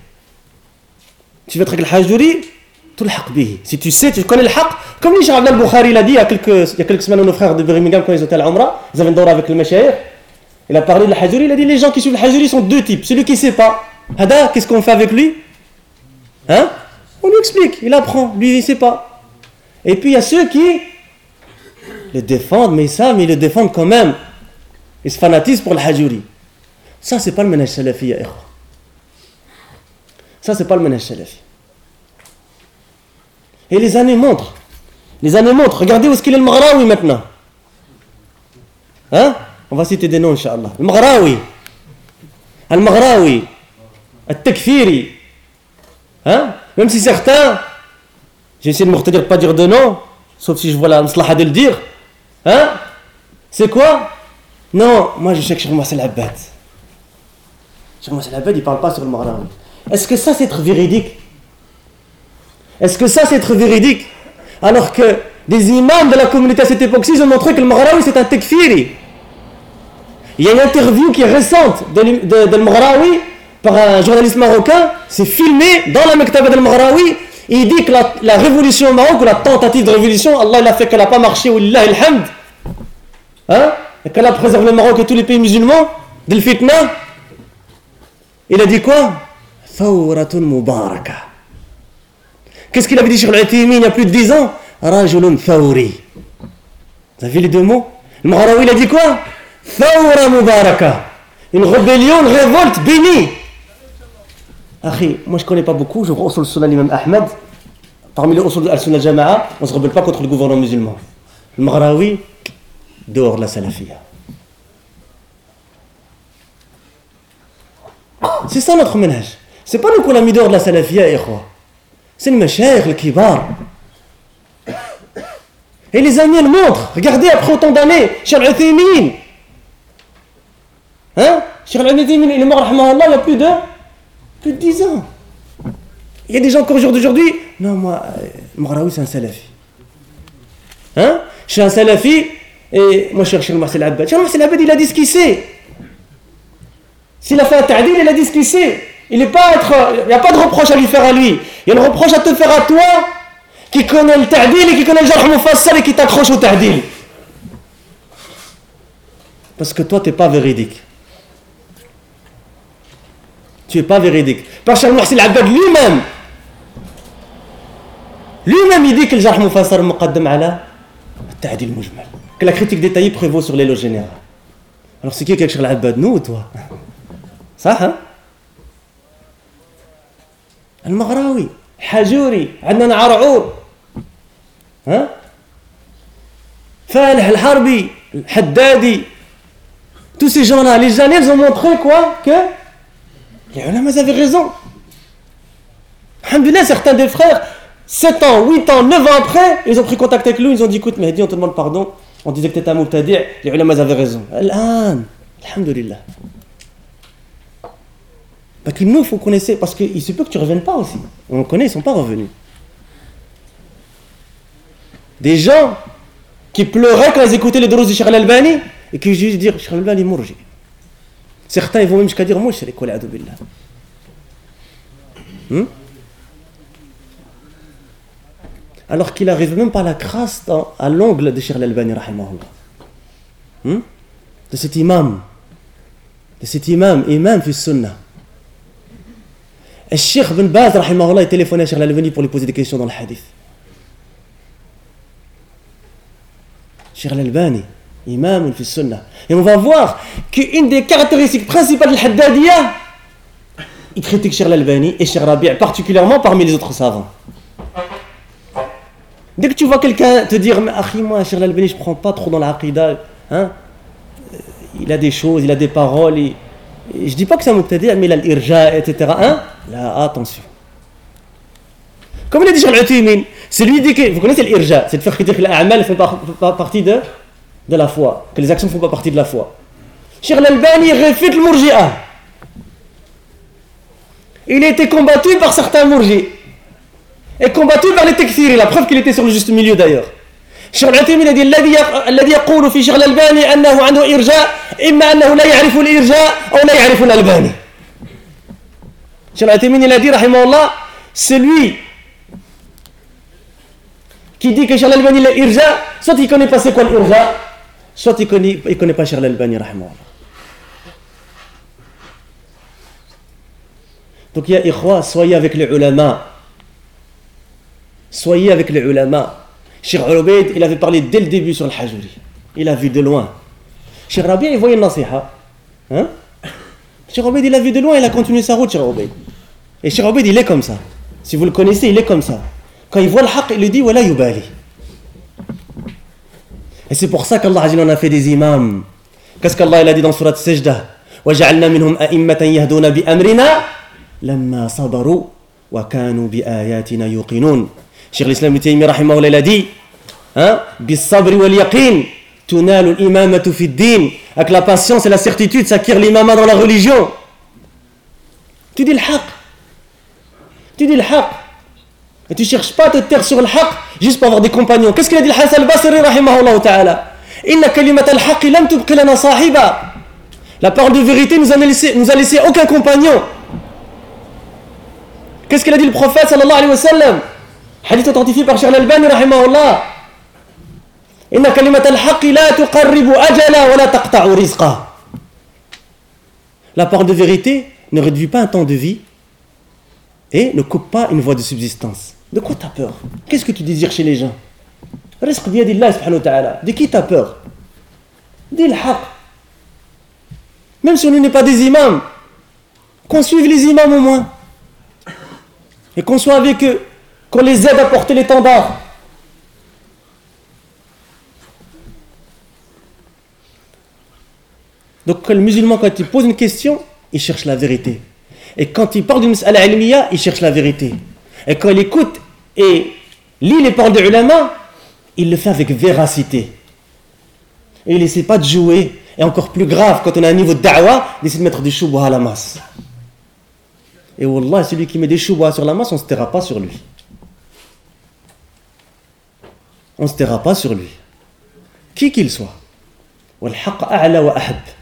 Tu veux être avec le hajuri, tout le haq bihi. Si tu sais, tu connais le haq, comme les Cheikh al-Bukhari l'a dit il y, a quelques, il y semaines, nos frères de Birmingham, quand ils étaient à l'Umrah, ils avaient une avec le Mashaïr. Il a parlé de la hajuri, il a dit les gens qui suivent le hajuri sont deux types. Celui qui ne sait pas, Hada, qu'est-ce qu'on fait avec lui? Hein? On lui explique, il apprend, lui il ne sait pas. Et puis il y a ceux qui le défendent, mais ils savent, mais ils le défendent quand même. Ils se fanatisent pour le hajuri. Ça, c'est pas le ménage salafi, Ça, c'est pas le ménage salafi. Et les années montrent. Les années montrent. Regardez où est-ce qu'il est le Maghraoui maintenant. Hein? On va citer des noms, Inch'Allah. Le Maghraoui. Al-Maghraoui. Al-Takfiri. Hein? Même si certains, j'ai essayé de me retenir de pas dire de nom, sauf si je vois la maslaha de le dire. Hein? C'est quoi? Non, moi je sais que Cheikh Marcel Abad. Cheikh Marcel Abad, il parle pas sur le Maghraoui. Est-ce que ça c'est être véridique? Est-ce que ça c'est être véridique? Alors que des imams de la communauté à cette époque-ci, ont montré que le Maghraoui c'est un tekfiri. Il y a une interview qui est récente de, de, par un journaliste marocain, c'est filmé dans la Mektaba del Maghraoui. Il dit que la, révolution au Maroc, ou la tentative de révolution, Allah il a fait qu'elle n'a pas marché, ou il hamd, hein, et qu'elle a préservé le Maroc et tous les pays musulmans de le fitna. Il a dit quoi? Thawratun Mubaraka. Qu'est-ce qu'il avait dit sur l'Atimine il y a plus de 10 ans Rajulun Thawri. Vous avez vu les deux mots Le Maghraoui il a dit quoi Thawra Mubaraka. Une rébellion, une révolte bénie. Akhi, moi je connais pas beaucoup, je vois au Sunnah l'imam Ahmed. Parmi les Usul al-Sunnah Jama'a, on ne se rebelle pas contre le gouvernement musulman. Le Maghraoui, dehors de la salafia. C'est ça notre ménage. C'est pas nous qu'on a mis dehors de la salafia, C'est le mashayikh, le kibar. Et les années le montrent. Regardez après autant d'années, Cheikh Al-Uthaymin. Hein? Cheikh Al-Uthaymin, il est mort, il y a plus de, plus de 10 ans. Il y a des gens encore aujourd'hui, non, moi, euh, Maraoui, c'est un salafi. Hein? Je suis un salafi, et moi, je cherche le Marcel Abad. Cheikh Marcel il a dit ce qu'il sait. S'il a fait un ta'dil, il a dit. Il n'y a pas de reproche à lui faire à lui. Il y a le reproche à te faire à toi qui connais le ta'dil et qui connaît le jahmufassal et qui t'accroche au ta'dil. Parce que toi, tu n'es pas véridique. Tu n'es pas véridique. Parce que Muhsin Abad lui-même, lui-même, il dit que le jarh mufassal muqaddam ala ta'dil mujmal. Que la critique détaillée prévaut sur l'éloge général. Alors c'est qui qui a écrit nous ou toi? Ça, hein? المغراوي حجوري عندنا عرعور ها فالح الحربي الحدادي tous ces gens-là les années ils ont montré quoi que les ulama avaient raison Alhamdulillah certains des frères 7 ans, 8 ans, 9 ans après, ils ont pris contact avec lui, ils ont dit écoute, mais dit on te demande pardon, on disait que tu étais un moutadi, les ulama avaient raison. Al-an, alhamdulillah. Parce qu'il nous, il faut qu'on essaie, parce qu'il se peut que tu ne reviennes pas aussi. On connaît, ils ne sont pas revenus. Des gens qui pleuraient quand ils écoutaient les doses de Cheikh al-Albani et qui juste dire Cheikh al-Albani mourji. Certains ils vont même jusqu'à dire Moi, je suis billah. Hmm? Alors qu'il n'arrive même pas à la crasse à l'ongle de Cheikh al-Albani, hmm? de cet imam, de cet imam, imam fi sunnah. Le Cheikh Ben Baz, rahimahullah, est téléphoné à Cheikh Al-Albani pour lui poser des questions dans le hadith. Cheikh Al-Albani, imam fi sunnah. Et on va voir qu'une des caractéristiques principales de l'Haddadiyya, il critique Cheikh Al-Albani et Cheikh Rabi' particulièrement parmi les autres savants. Dès que tu vois quelqu'un te dire, mais Akhi, moi, Al-Albani, je ne prends pas trop dans la hein? il a des choses, il a des paroles, et, je dis pas que c'est un muqtadi, mais l'irja, etc. Hein? Là, attention. Comme il a dit sur l'Uthaymin, c'est lui dit que, vous connaissez l'irja, c'est de faire critiquer que l'amal ne fait pas, partie de, de la foi, que les actions ne font pas partie de la foi. Cheikh l'Albani réfute le murji'a. Il a été combattu par certains murji. est combattu par les tekfiri, la preuve qu'il était sur le juste milieu d'ailleurs. الشيخ العثيمين الذي الذي يقول في شغل الباني أنه عنده إرجاء إما أنه لا يعرف الإرجاء أو لا يعرف الألباني الشيخ العثيمين الذي رحمه الله سلوي كي dit que شغل الباني لا إرجاء soit il connaît pas c'est quoi الإرجاء soit il connaît il شغل الباني رحمه الله Donc, il y a soyez avec les ulama. Soyez avec les ulama. Cheikh Ubaid, il avait parlé dès le début sur le Hajuri. Il a vu de loin. Cheikh Rabia, il voyait une nasiha. Hein? Cheikh Ubaid, il a vu de loin, il a continué sa route, Cheikh Ubaid. Et Cheikh Ubaid, il est comme ça. Si vous le connaissez, il est comme ça. Quand il voit le haq, il lui dit Wala yubali. Et c'est pour ça qu'Allah en a fait des imams. Qu'est-ce qu'Allah a dit dans Surat Sajda وجعلنا منهم أئمة يهدون بأمرنا لما صبروا وكانوا بآياتنا يوقنون شيخ الإسلام ابن تيمية رحمه الله l'a dit hein, bisabri wal yaqin, tunalu l'imamatu fid din, avec la patience et la certitude s'acquiert l'imama dans la religion. Tu dis le haq. Tu dis le haq. Et tu ne cherches pas à te taire sur le haq juste pour avoir des compagnons. Qu'est-ce qu'il a dit le Hassan al-Basri, rahimahullah ta'ala? Inna kalimat al-haq lam tubqi sahiba. La parole de vérité nous a laissé, nous a laissé aucun compagnon. Qu'est-ce qu'il a dit le prophète sallallahu alayhi wa sallam? Hadith authentifié par Charles Albani rahimahullah. Al-haq la wa parole de vérité ne réduit pas un temps de vie et ne coupe pas une voie de subsistance. De quoi t'as peur? Qu'est-ce que tu désires chez les gens? De qui t'as peur? Dis le. Même si on n'est pas des imams, qu'on suive les imams au moins. Et qu'on soit avec eux, qu'on les aide à porter l'étendard. Donc le musulman, quand il pose une question, il cherche la vérité. Et quand il parle d'une mas'ala ilmiya, il cherche la vérité. Et quand il écoute et lit les paroles des ulama, il le fait avec véracité. Et il n'essaie pas de jouer. Et encore plus grave, quand on a un niveau de da'wa, d'essayer de mettre des choubouas à la masse. Et Wallah, celui qui met des choubouas sur la masse, on ne se taira pas sur lui. On ne se taira pas sur lui. Qui qu'il soit. Chérie,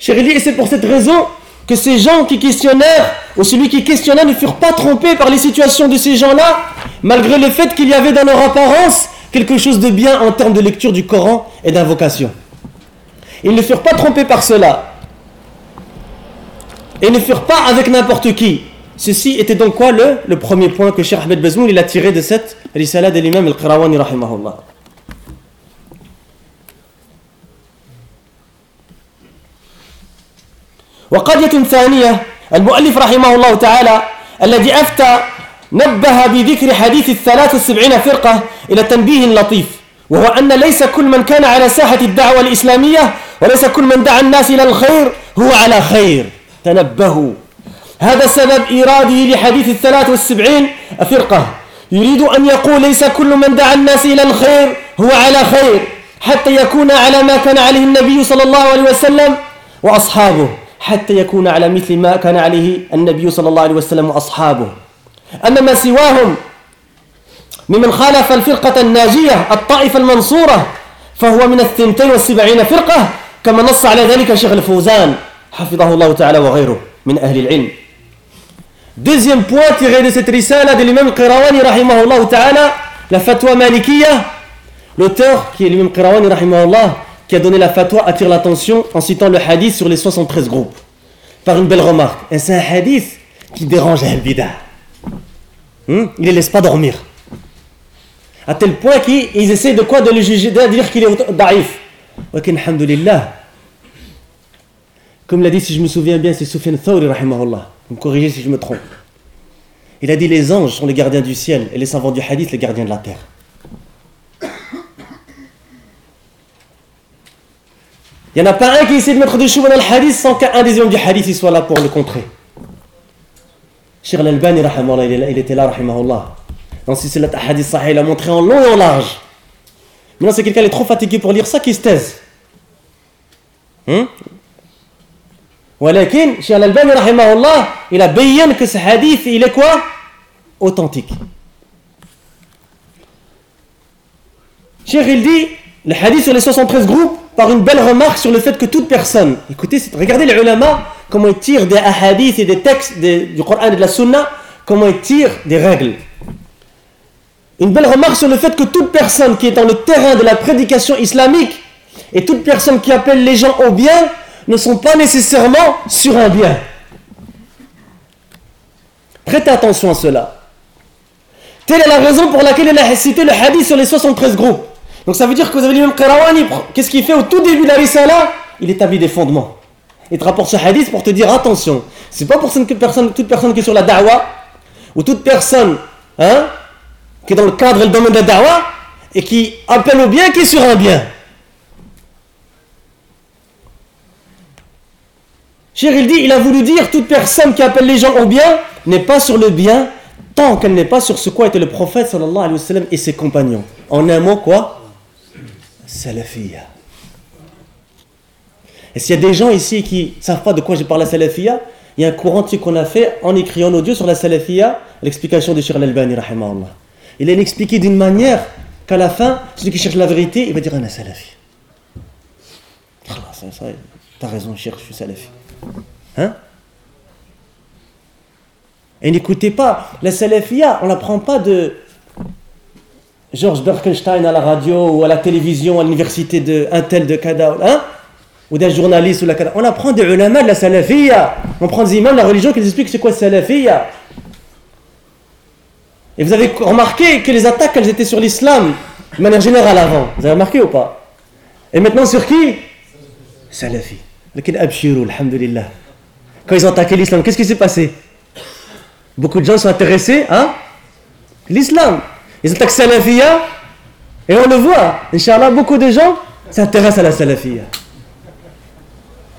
et c'est pour cette raison que ces gens qui questionnèrent, ou celui qui questionna, ne furent pas trompés par les situations de ces gens-là, malgré le fait qu'il y avait dans leur apparence quelque chose de bien en termes de lecture du Coran et d'invocation. Ils ne furent pas trompés par cela. Et ne furent pas avec n'importe qui. Ceci était donc quoi le, premier point que Cheikh Ahmed Bezmoul il a tiré de cette risala de l'imam al-Qirawani rahimahullah. وقضية ثانية المؤلف رحمه الله تعالى الذي أفتى نبه بذكر حديث الثلاث والسبعين فرقة إلى تنبيه لطيف وهو أن ليس كل من كان على ساحة الدعوة الإسلامية وليس كل من دعا الناس إلى الخير هو على خير. تنبهوا. هذا سبب إيراده لحديث الثلاث والسبعين فرقة. يريد أن يقول ليس كل من دعا الناس إلى الخير هو على خير حتى يكون على ما كان عليه النبي صلى الله عليه وسلم وأصحابه. حتى يكون على مثل ما كان عليه النبي صلى الله عليه وسلم وأصحابه. أما ما سواهم ممن خالف الفرقة الناجية الطائفة المنصورة فهو من الثنتين والسبعين فرقة كما نص على ذلك شيخ الفوزان حفظه الله تعالى وغيره من أهل العلم. Deuxième point tiré de cette risala de l'imam Qirawani rahimahullah ta'ala, la fatwa malikiya, l'auteur qui est l'imam Qirawani rahimahullah, qui a donné la fatwa attire l'attention en citant le hadith sur les 73 groupes. Par une belle remarque. Et c'est un hadith qui dérange un bida. Hmm? Il ne les laisse pas dormir. À tel point qu'ils essaient de quoi? De le juger, de dire qu'il est daif. Alhamdulillah. Comme l'a dit, si je me souviens bien, c'est Soufiane Thawri, rahimahullah. Vous me corrigez si je me trompe. Il a dit les anges sont les gardiens du ciel et les savants du hadith les gardiens de la terre. Il n'y en a pas un qui essaie de mettre des choux dans le hadith sans qu'un des hommes du hadith soit là pour le contrer. Cheikh Al-Albani, il était là, rahimahullah. Dans Sissilat Hadith Sahih, il a montré en long et en large. Maintenant, c'est quelqu'un qui est trop fatigué pour lire ça qui se taise. Hum? ولكن Cheikh Al-Albani, rahimahullah, il a bien que ce hadith, il est quoi authentique. Cheikh, il dit, le hadith sur les 73 groupes, par une belle remarque sur le fait que toute personne, écoutez, regardez les ulama, comment ils tirent des hadiths et des textes du Coran et de la Sunna, comment ils tirent des règles. Une belle remarque sur le fait que toute personne qui est dans le terrain de la prédication islamique et toute personne qui appelle les gens au bien ne sont pas nécessairement sur un bien. Prêtez attention à cela. Telle est la raison pour laquelle il a cité le hadith sur les 73 groupes. Donc ça veut dire que vous avez l'imam Qirawani, qu'est-ce qu'il fait au tout début de la risala? Il établit des fondements. Il te rapporte ce hadith pour te dire attention, c'est pas pour toute personne, toute personne qui est sur la da'wa, ou toute personne hein, qui est dans le cadre et le domaine de la da'wa, et qui appelle au bien qui est sur un bien. Cher, il dit, il a voulu dire toute personne qui appelle les gens au bien n'est pas sur le bien tant qu'elle n'est pas sur ce quoi était le prophète sallallahu alayhi wa sallam et ses compagnons. En un mot, quoi? Salafiyya. Et s'il y a des gens ici qui ne savent pas de quoi je parle la salafiyya, il y a un courant qu'on a fait en écrivant en audio sur la salafiyya, l'explication de Shir al-Albani. Il a expliqué d'une manière qu'à la fin, celui qui cherche la vérité, il va dire un salafi. T'as raison, je suis salafi. Hein? Et n'écoutez pas, la salafia, on ne la prend pas de George Berkenstein à la radio ou à la télévision, à l'université de un tel de Kada, hein? Ou d'un journaliste ou la On apprend des ulama de la salafia. On prend des imams de la religion qui nous expliquent c'est quoi la salafia. Et vous avez remarqué que les attaques, elles étaient sur l'islam, de manière générale avant. Vous avez remarqué ou pas? Et maintenant sur qui? Salafi. Quand ils ont attaqué l'islam, qu'est-ce qui s'est passé? Beaucoup de gens sont intéressés à l'islam. Ils attaquent Salafia, et on le voit, Inch'Allah, beaucoup de gens s'intéressent à la Salafia.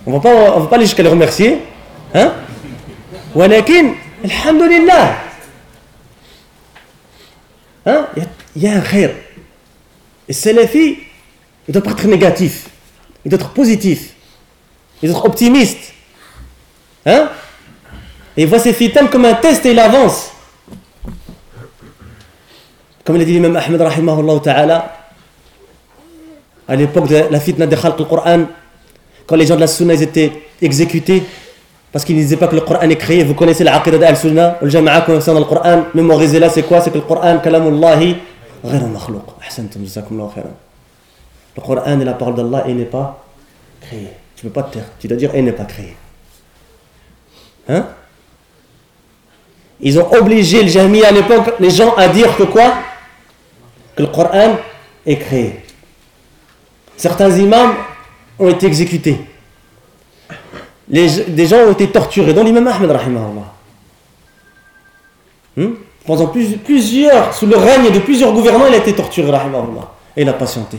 On ne va pas aller jusqu'à les remercier. Hein? Walakin, Alhamdulillah. Hein? Il y a un khair. Et Salafi, il ne doit pas être négatif. Il doit être positif. Il doit être optimiste. Hein? Et il voit ses fitanes comme un test et il avance. Comme il a dit l'imam Ahmed rahimahullah à l'époque de la fitna de Khalq al-Qur'an, quand les gens de la Sunna ils étaient exécutés, parce qu'ils ne disaient pas que le Coran est créé, vous connaissez la aqidah d'Al-Sunna, le jama'a concernant le Coran, mémorisez-la, c'est quoi? C'est que le Coran, kalamullahi, Le Coran est la parole d'Allah et n'est pas créé. Tu ne peux pas te taire, tu dois dire il n'est pas créé. Hein? Ils ont obligé le jami à l'époque, les gens à dire que quoi? Que le Coran est créé. Certains imams ont été exécutés. Des gens ont été torturés, dont l'imam Ahmed. Hmm? Pendant plusieurs, sous le règne de plusieurs gouvernements, il a été torturé. Et il a patienté.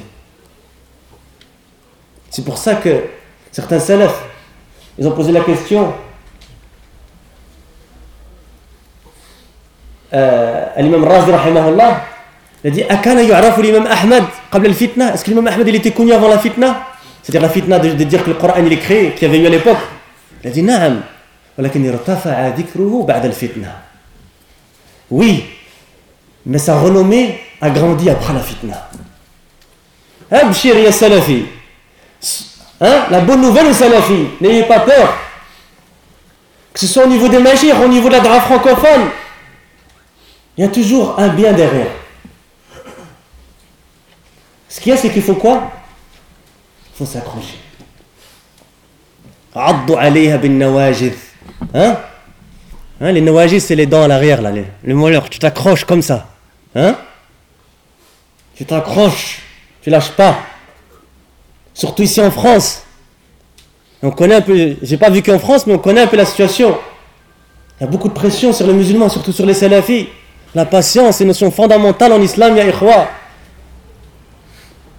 C'est pour ça que certains salafs, ils ont posé la question l'imam Razi il a dit Akana yu'rafu l'imam Ahmad qabla al-fitna Est-ce que l'imam Ahmad il était connu avant la fitna C'est-à-dire la fitna de, de, dire que le Coran il est créé, qu'il y avait eu à l'époque. Il a dit Naam, ولكن ارتفع ذكره بعد الفتنة. Oui, mais sa renommée a grandi après la fitna. Abshir ya Salafi. Hein? La bonne nouvelle aux Salafi, n'ayez pas peur. Que ce soit au niveau des magies, au niveau de la droite francophone, il y a toujours un bien derrière. Ce qu'il y a, c'est qu'il faut quoi? Il faut s'accrocher. Hein? hein Les nawajid, c'est les dents à l'arrière, là, les, les Tu t'accroches comme ça. Hein? Tu t'accroches. Tu lâches pas. Surtout ici en France. On connaît un peu, j'ai pas vu qu'en France, mais on connaît un peu la situation. Il y a beaucoup de pression sur les musulmans, surtout sur les salafis. La patience est une notion fondamentale en islam, ya ikhwa.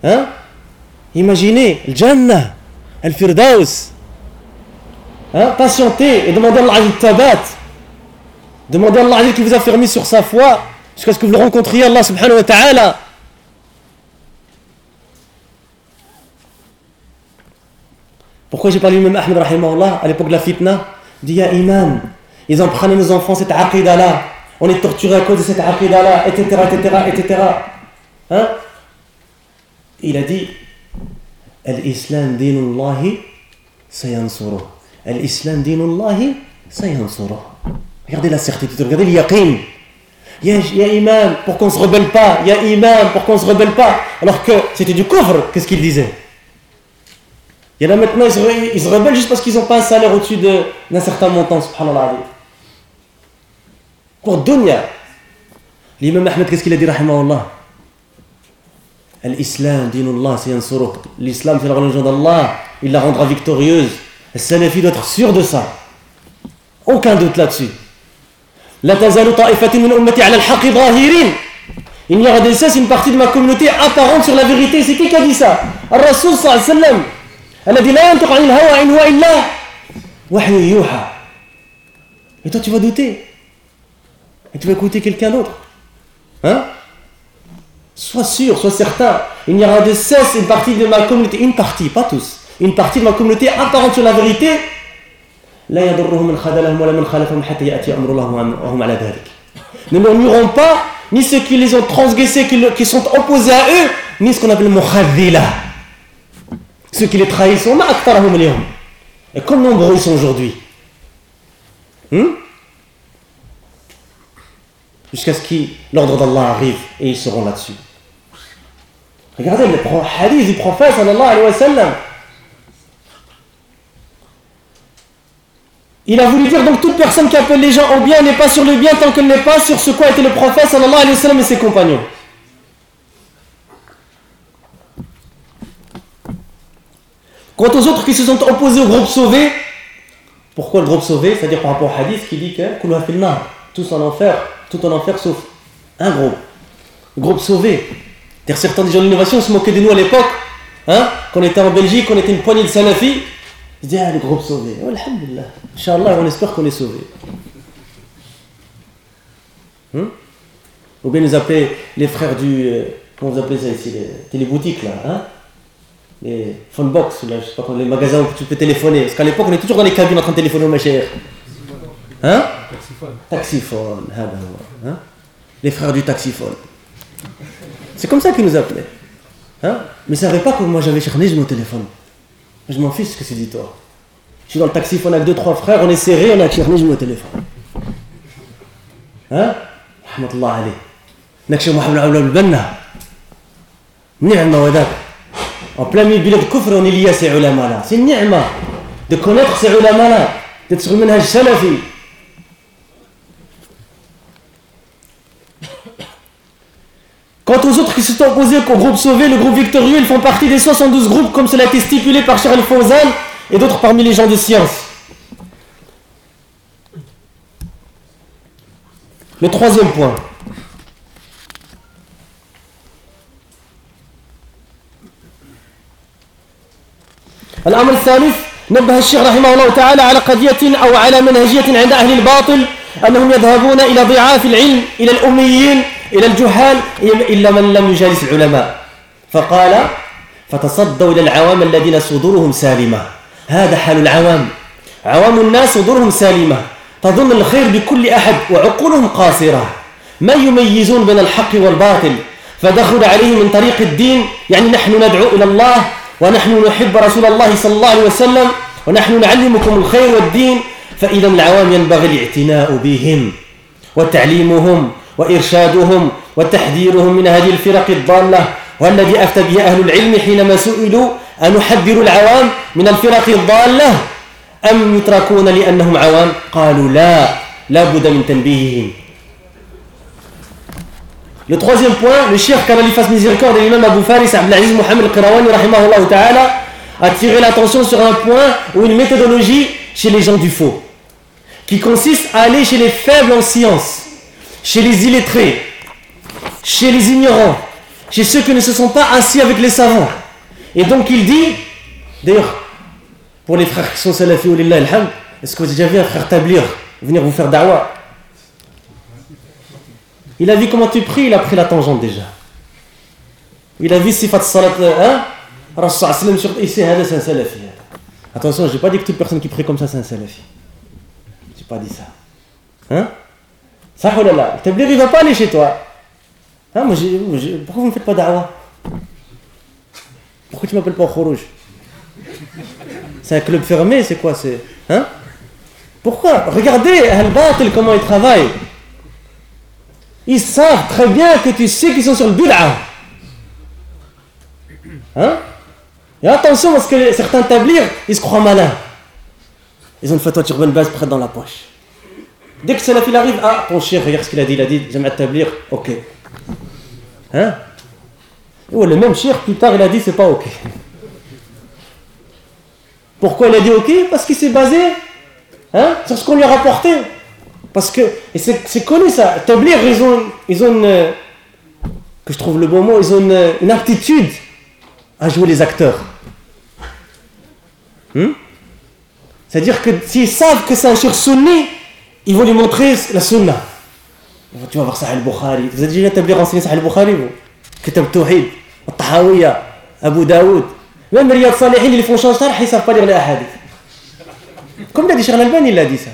Hein? Imaginez, le Jannah, le Firdaus. Hein? Patientez et demandez à Allah tabat. Demandez à Allah qui vous a fermé sur sa foi jusqu'à ce que vous le rencontriez, Allah subhanahu wa ta'ala. Pourquoi j'ai parlé de même Ahmed rahimahullah à l'époque de la fitna? Il dit Ya Imam, ils en prenaient nos enfants cette aqidah là On est torturé à cause de cette aqidah-là, etc., etc., etc. Hein? Il a dit Al-Islam dinullahi sayansuruh. Al-Islam dinullahi sayansuruh. Regardez la certitude, regardez le yaqin. Il y, a, imam pour qu'on ne se rebelle pas, il y a imam pour qu'on ne se rebelle pas. Alors que c'était du coffre, qu'est-ce qu'il disait? Il y en a maintenant, ils se, ils rebellent juste parce qu'ils n'ont pas un salaire au-dessus d'un certain montant, subhanallah. Pour dunya. L'imam Ahmed, qu'est-ce qu'il a dit, rahimahullah? L'islam, dinullah, un L'islam, c'est la religion d'Allah. Il la rendra victorieuse. Le salafi doit être sûr de ça. Aucun doute là-dessus. La tazalu ta'ifatin min ummati ala al-haqi zahirin. Il y aura des cesse une partie de ma communauté apparente sur la vérité. C'est qui qui a dit ça Al-Rasul sallallahu alayhi wa sallam. الذي لا ينطق عن الهوى إن هو إلا وحي يوحى. Et toi tu vas douter. Et tu vas écouter quelqu'un d'autre. Hein Sois sûr, sois certain. Il y aura de cesse une partie de ma communauté, une partie, pas tous, une partie de ma communauté apparente sur la vérité. Ne murmurons pas, ni ceux qui les ont transgressés, qui, sont opposés à eux, ni ce qu'on appelle mukhadhila. Ceux qui les trahissent, et comme nombreux ils sont aujourd'hui. Hmm? Jusqu'à ce que l'ordre d'Allah arrive et ils seront là-dessus. Regardez le hadith du prophète sallallahu alayhi wa sallam. Il a voulu dire donc toute personne qui appelle les gens au bien n'est pas sur le bien tant qu'elle n'est pas sur ce quoi était le prophète sallallahu alayhi wa et ses compagnons. Quant aux autres qui se sont opposés au groupe sauvé, pourquoi le groupe sauvé? C'est-à-dire par rapport au hadith qui dit que tous en enfer, tout en enfer sauf un groupe. Groupe sauvé. Certains des gens de l'innovation se moquaient de nous à l'époque, hein, quand on était en Belgique, on était une poignée de salafis. Ils disaient, ah, le groupe sauvé. Oh, alhamdulillah. Inch'Allah, on espère qu'on est sauvé. Hein? Ou bien nous appeler les frères du. Euh, comment vous appelez ça ici Les téléboutiques là, hein? Les phone box, là, je sais pas les magasins où tu peux téléphoner. Parce qu'à l'époque, on est toujours dans les cabines en train de téléphoner aux machères. Hein? Taxiphone. Taxiphone, hein? Les frères du taxiphone. C'est comme ça qu'ils nous appelaient. Hein Mais ils ne savaient pas que moi j'avais Charnij mon téléphone. Je m'en fiche ce que c'est dit toi. Je suis dans le taxi, on a deux, trois frères, on est serré, on a Charnij mon téléphone. Hein Rahmatullah Ali. نكشف محمد عبد البنا نعمة وذاك en plein milieu de kufr on est lié à ces ulama là c'est une ni'ma de connaître ces ulama là d'être sur le manhaj salafi Quant aux autres qui se sont opposés au groupe sauvé, le groupe victorieux, ils font partie des 72 groupes comme cela a été stipulé par Charles Fawzan et d'autres parmi les gens de science. Le troisième point. الأمر الثالث نبه الشيخ رحمه الله تعالى على قضية أو على منهجية عند أهل الباطل أنهم يذهبون إلى ضعاف العلم إلى الأميين إلى الجهال إلا من لم يجالس العلماء. فقال فتصدوا إلى العوام الذين صدورهم سالمة. هذا حال العوام. عوام الناس صدورهم سالمة. تظن الخير بكل أحد وعقولهم قاصرة. ما يميزون بين الحق والباطل؟ فدخل عليه من طريق الدين يعني نحن ندعو إلى الله ونحن نحب رسول الله صلى الله عليه وسلم ونحن نعلمكم الخير والدين فإذا العوام ينبغي الاعتناء بهم وتعليمهم وإرشادهم وتحذيرهم من هذه الفرق الضالة والذي أفتى به أهل العلم حينما سئلوا أن نحذر العوام من الفرق الضالة أم يتركون لأنهم عوام قالوا لا لا بد من تنبيههم Le troisième point, le cheikh qu'Allah fasse miséricorde de l'imam Abu Faris Abdelaziz Mohamed Al-Qirawani rahimahullah ta'ala a tiré l'attention sur un point ou une méthodologie chez les gens du faux qui consiste à aller chez les faibles en science chez les illettrés, chez les ignorants, chez ceux qui ne se sont pas assis avec les savants. Et donc il dit, d'ailleurs, pour les frères qui sont salafis ou est-ce que vous avez déjà vu un frère venir vous faire dawa Il a vu comment tu pries, il a pris la tangente déjà. Il a vu sifat salat, hein? Ici, c'est un salafi. Attention, je n'ai pas dit que toute personne qui prie comme ça, c'est un salafi. Pas dit ça. Hein? Ça, oh là là, le tablir, il va pas aller chez toi. Hein, moi, pourquoi vous ne faites pas da'wah? Pourquoi tu m'appelles pas au Khourouj C'est un club fermé, c'est quoi c'est hein? Pourquoi? Regardez Al-Batil comment ils travaillent. Ils savent très bien que tu sais qu'ils sont sur le bid'a. Hein? Et attention parce que certains tablirs, ils se croient malins. Ils ont une fatwa turban base prête dans la poche. Dès que Salaf il arrive, ah, ton chien, regarde ce qu'il a dit, il a dit, j'aime à tablir, ok. Hein? Ou le même chien, plus tard, il a dit, c'est pas ok. Pourquoi il a dit ok? Parce qu'il s'est basé hein, sur ce qu'on lui a rapporté. Parce que, et c'est connu ça, tablir, ils ont, ils ont une, que je trouve le bon mot, ils ont une, aptitude à jouer les acteurs. Hmm? C'est-à-dire que s'ils savent que c'est un shir sunni, ils vont lui montrer la sunna. Tu vas voir Sahih al-Bukhari. Vous avez déjà établi renseigné Sahih al-Bukhari, vous? Kitab Tawhid, Al-Tahawiyya, Abu Daoud. Même Riyad Salihin, ils font changer ils ne savent pas lire les hadiths. Comme l'a dit Cheikh Al-Albani, il a dit ça.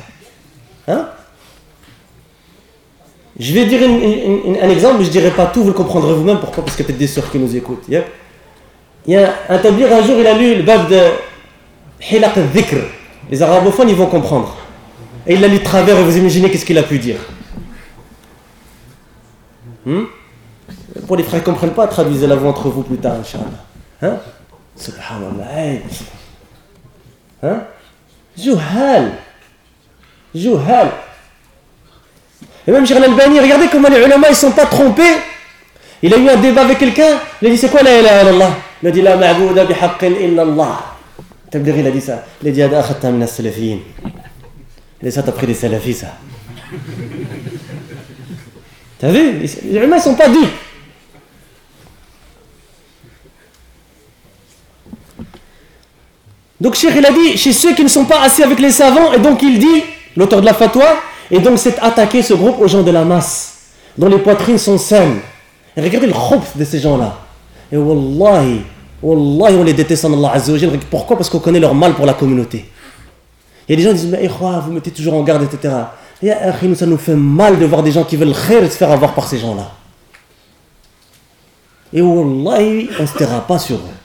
Hein? Je vais dire une- une- une- un exemple, mais je ne dirai pas tout, vous le comprendrez vous-même. Pourquoi Parce qu'il y a peut-être des sœurs qui nous écoutent. Il y a un tablir, un jour, il a lu le bab de Hilaq al-Dhikr. Les arabophones, ils vont comprendre. Et il l'a lu de travers, et vous imaginez qu'est-ce qu'il a pu dire. Hmm? Pour les frères qui ne comprennent pas, traduisez-la vous entre vous plus tard, Inch'Allah. Hein? Subhanallah. Hein? Juhal. Juhal. Et même Cheikh Al-Albani, regardez comment les ulama ils ne sont pas trompés. Il a eu un débat avec quelqu'un, il a dit c'est quoi la ilaha illallah? Il a dit la ma'bouda bihaqqin illa Allah. Il a dit ça. Il a dit. Il a dit ça t'as pris des salafis ça. T'as vu Les ulama ils sont pas dupes. Donc Cheikh il a dit chez ceux qui ne sont pas assis avec les savants et donc il dit l'auteur de la fatwa et donc c'est attaquer ce groupe aux gens de la masse dont les poitrines sont saines. Regardez le khubth de ces gens-là. Et wallahi, wallahi on les déteste en Allah Azza wa Jal. Pourquoi? Parce qu'on connaît leur mal pour la communauté. Il y a des gens qui disent mais ikhwa, vous mettez toujours en garde etc. Et nous ça nous fait mal de voir des gens qui veulent khair se faire avoir par ces gens-là. Et wallahi, on ne se taira pas sur eux.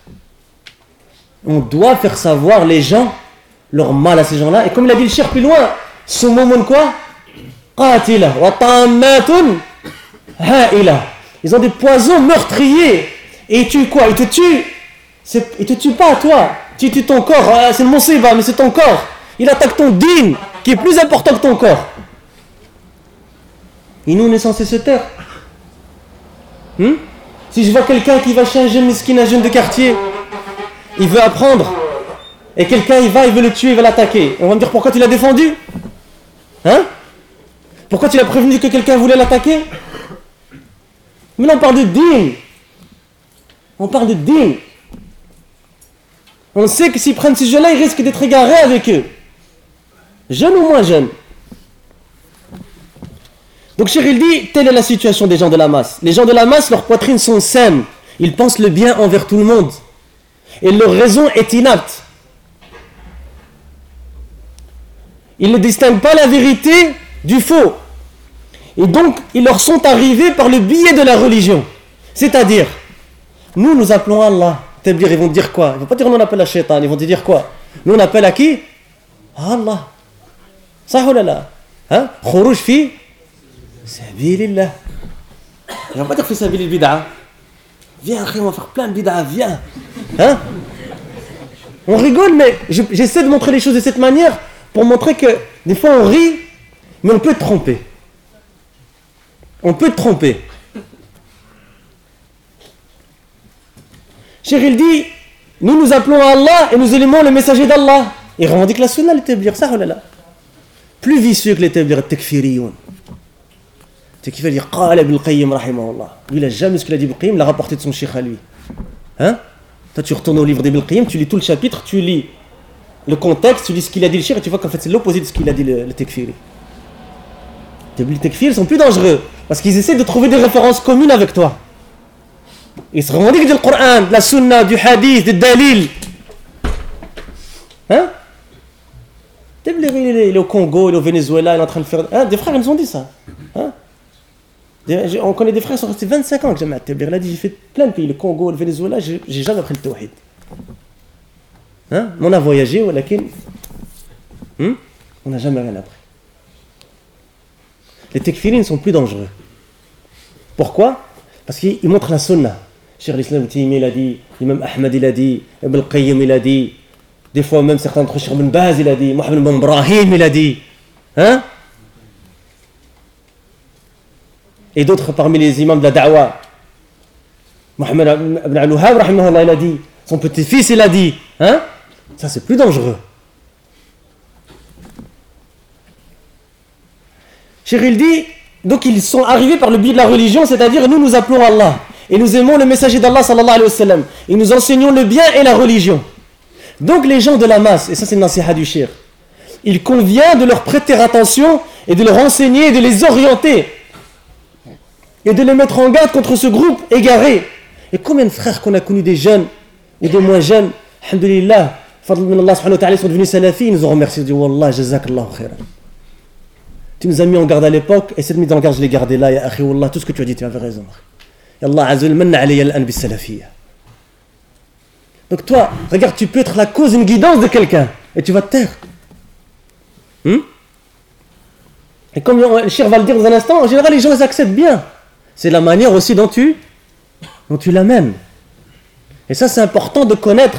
On doit faire savoir les gens leur mal à ces gens-là. Et comme il a dit le cher plus loin, ce moment quoi? Ils ont des poisons meurtriers. Et ils tuent quoi? Ils te tuent. Ils te tuent pas toi. Tu tues ton corps. Ah, C'est le monsiba, mais c'est ton corps. Il attaque ton din, qui est plus important que ton corps. Et nous, on est censé se taire. Hmm? Si je vois quelqu'un qui va chez un jeune miskin, un jeune de quartier, il veut apprendre, et quelqu'un il va, il veut le tuer, il va l'attaquer. On va me dire pourquoi tu l'as défendu? Hein? Pourquoi tu l'as prévenu que quelqu'un voulait l'attaquer? Mais là on parle de din. On parle de din. On sait que s'ils prennent ces jeunes-là, ils risquent d'être égarés avec eux. Jeunes ou moins jeunes? Donc Cheryl dit, telle est la situation des gens de la masse. Les gens de la masse, leurs poitrines sont saines. Ils pensent le bien envers tout le monde. Et leur raison est inapte. Ils ne distinguent pas la vérité du faux. Et donc, ils leur sont arrivés par le biais de la religion. C'est-à-dire, nous, nous appelons Allah. Tablir, ils vont dire quoi? Ils ne vont pas dire nous on appelle à Shaitan. Ils vont te dire quoi? Nous, on appelle à qui? À Allah. Ça ou là là Hein? Khuruj fi Sabilillah. Il ne va pas dire fi Sabilil bid'a. Viens, on va faire plein de bid'a, viens. Hein? On rigole, mais je- j'essaie de montrer les choses de cette manière pour montrer que des fois on rit, mais on peut te tromper. On peut te tromper. Cheryl dit Nous nous appelons à Allah et nous élémons le messager d'Allah. Il revendique la sunna, les tablir, ça, oh. Plus vicieux que les tablir, qui va dire Qala Ibn Qayyim rahimahullah. Il n'a jamais ce qu'il a dit Ibn Qayyim, il l'a rapporté de son cheikh à lui. Hein? Toi, tu retournes au livre d'Ibn Qayyim, tu lis tout le chapitre, tu lis le contexte, tu lis ce qu'il a dit le cheikh, et tu vois qu'en fait, c'est l'opposé de ce qu'il a dit le, le. Les tekfiri sont plus dangereux parce qu'ils essaient de trouver des références communes avec toi. Ils se revendiquent du Coran, de la Sunna, du Hadith, des Dalil. Hein? Il est au Congo, il est au Venezuela, il est en train de faire. Hein, des frères, ils nous ont dit ça. Hein? On connaît des frères qui sont restés 25 ans que j'ai Il a dit J'ai fait plein de pays, le Congo, le Venezuela, j'ai jamais appris le tawhid. Hein? On a voyagé, hmm? on n'a jamais rien appris. Les tekfirines sont plus dangereux. Pourquoi? Parce qu'ils montrent la sunna. Cheikh l'Islam il a dit, Imam Ahmed il a dit, Ibn al-Qayyim il a dit, des fois même certains d'entre Cheikh Ibn Baz il a dit, Mohamed Ibn Ibrahim il a dit. Hein? Et d'autres parmi les imams de la da'wah. Mohamed Ibn al-Wahhab il a dit, son petit-fils il a dit. Hein? Ça c'est plus dangereux. Cheikh il dit, donc ils sont arrivés par le biais de la religion, c'est-à-dire nous nous appelons Allah. Et nous aimons le messager d'Allah sallallahu alayhi wa sallam. Et nous enseignons le bien et la religion. Donc les gens de la masse, et ça c'est le nasiha du shir, il convient de leur prêter attention et de leur enseigner et de les orienter. Et de les mettre en garde contre ce groupe égaré. Et combien de frères qu'on a connus des jeunes et des moins jeunes, alhamdulillah, Allah subhanahu sont devenus salafis, ils nous ont remercié, ils Wallah, jazakallah khairan. Tu nous as mis en garde à l'époque, et cette mise en garde, je l'ai gardée là, ya tout ce que tu as dit, tu avais raison. Allah Azul manna alayya al Donc toi, regarde, tu peux être la cause, une guidance de quelqu'un, et tu vas te taire. Hmm? Et comme le cher va le dire dans un instant, en général, les gens les acceptent bien. C'est la manière aussi dont tu, dont tu l'amènes. Et ça, c'est important de connaître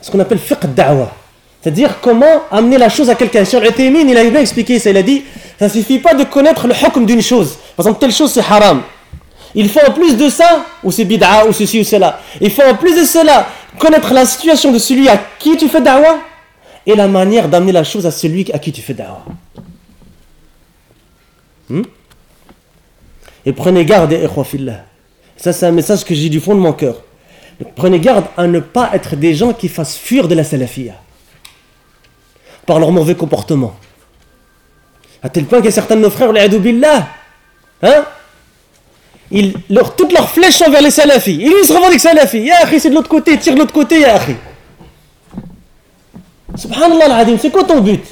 ce qu'on appelle fiqh da'wa. C'est-à-dire comment amener la chose à quelqu'un. Sur Uthaymin, il a bien expliqué ça. Il a dit ça ne suffit pas de connaître le hukm d'une chose. Par exemple, telle chose c'est haram. Il faut en plus de ça, ou c'est bid'a, ou ceci ou cela. Il faut en plus de cela connaître la situation de celui à qui tu fais da'wa et la manière d'amener la chose à celui à qui tu fais da'wa. Hmm? Et prenez garde, fillah. Ça, c'est un message que j'ai du fond de mon cœur. Prenez garde à ne pas être des gens qui fassent fuir de la salafia par leur mauvais comportement. À tel point que certains de nos frères, les hein, ils, leur, toutes leurs flèches sont vers les salafis. Ils se revendiquent salafis. Ya akhi, c'est de l'autre côté, tire de l'autre côté, ya akhi. Subhanallah al c'est quoi ton but?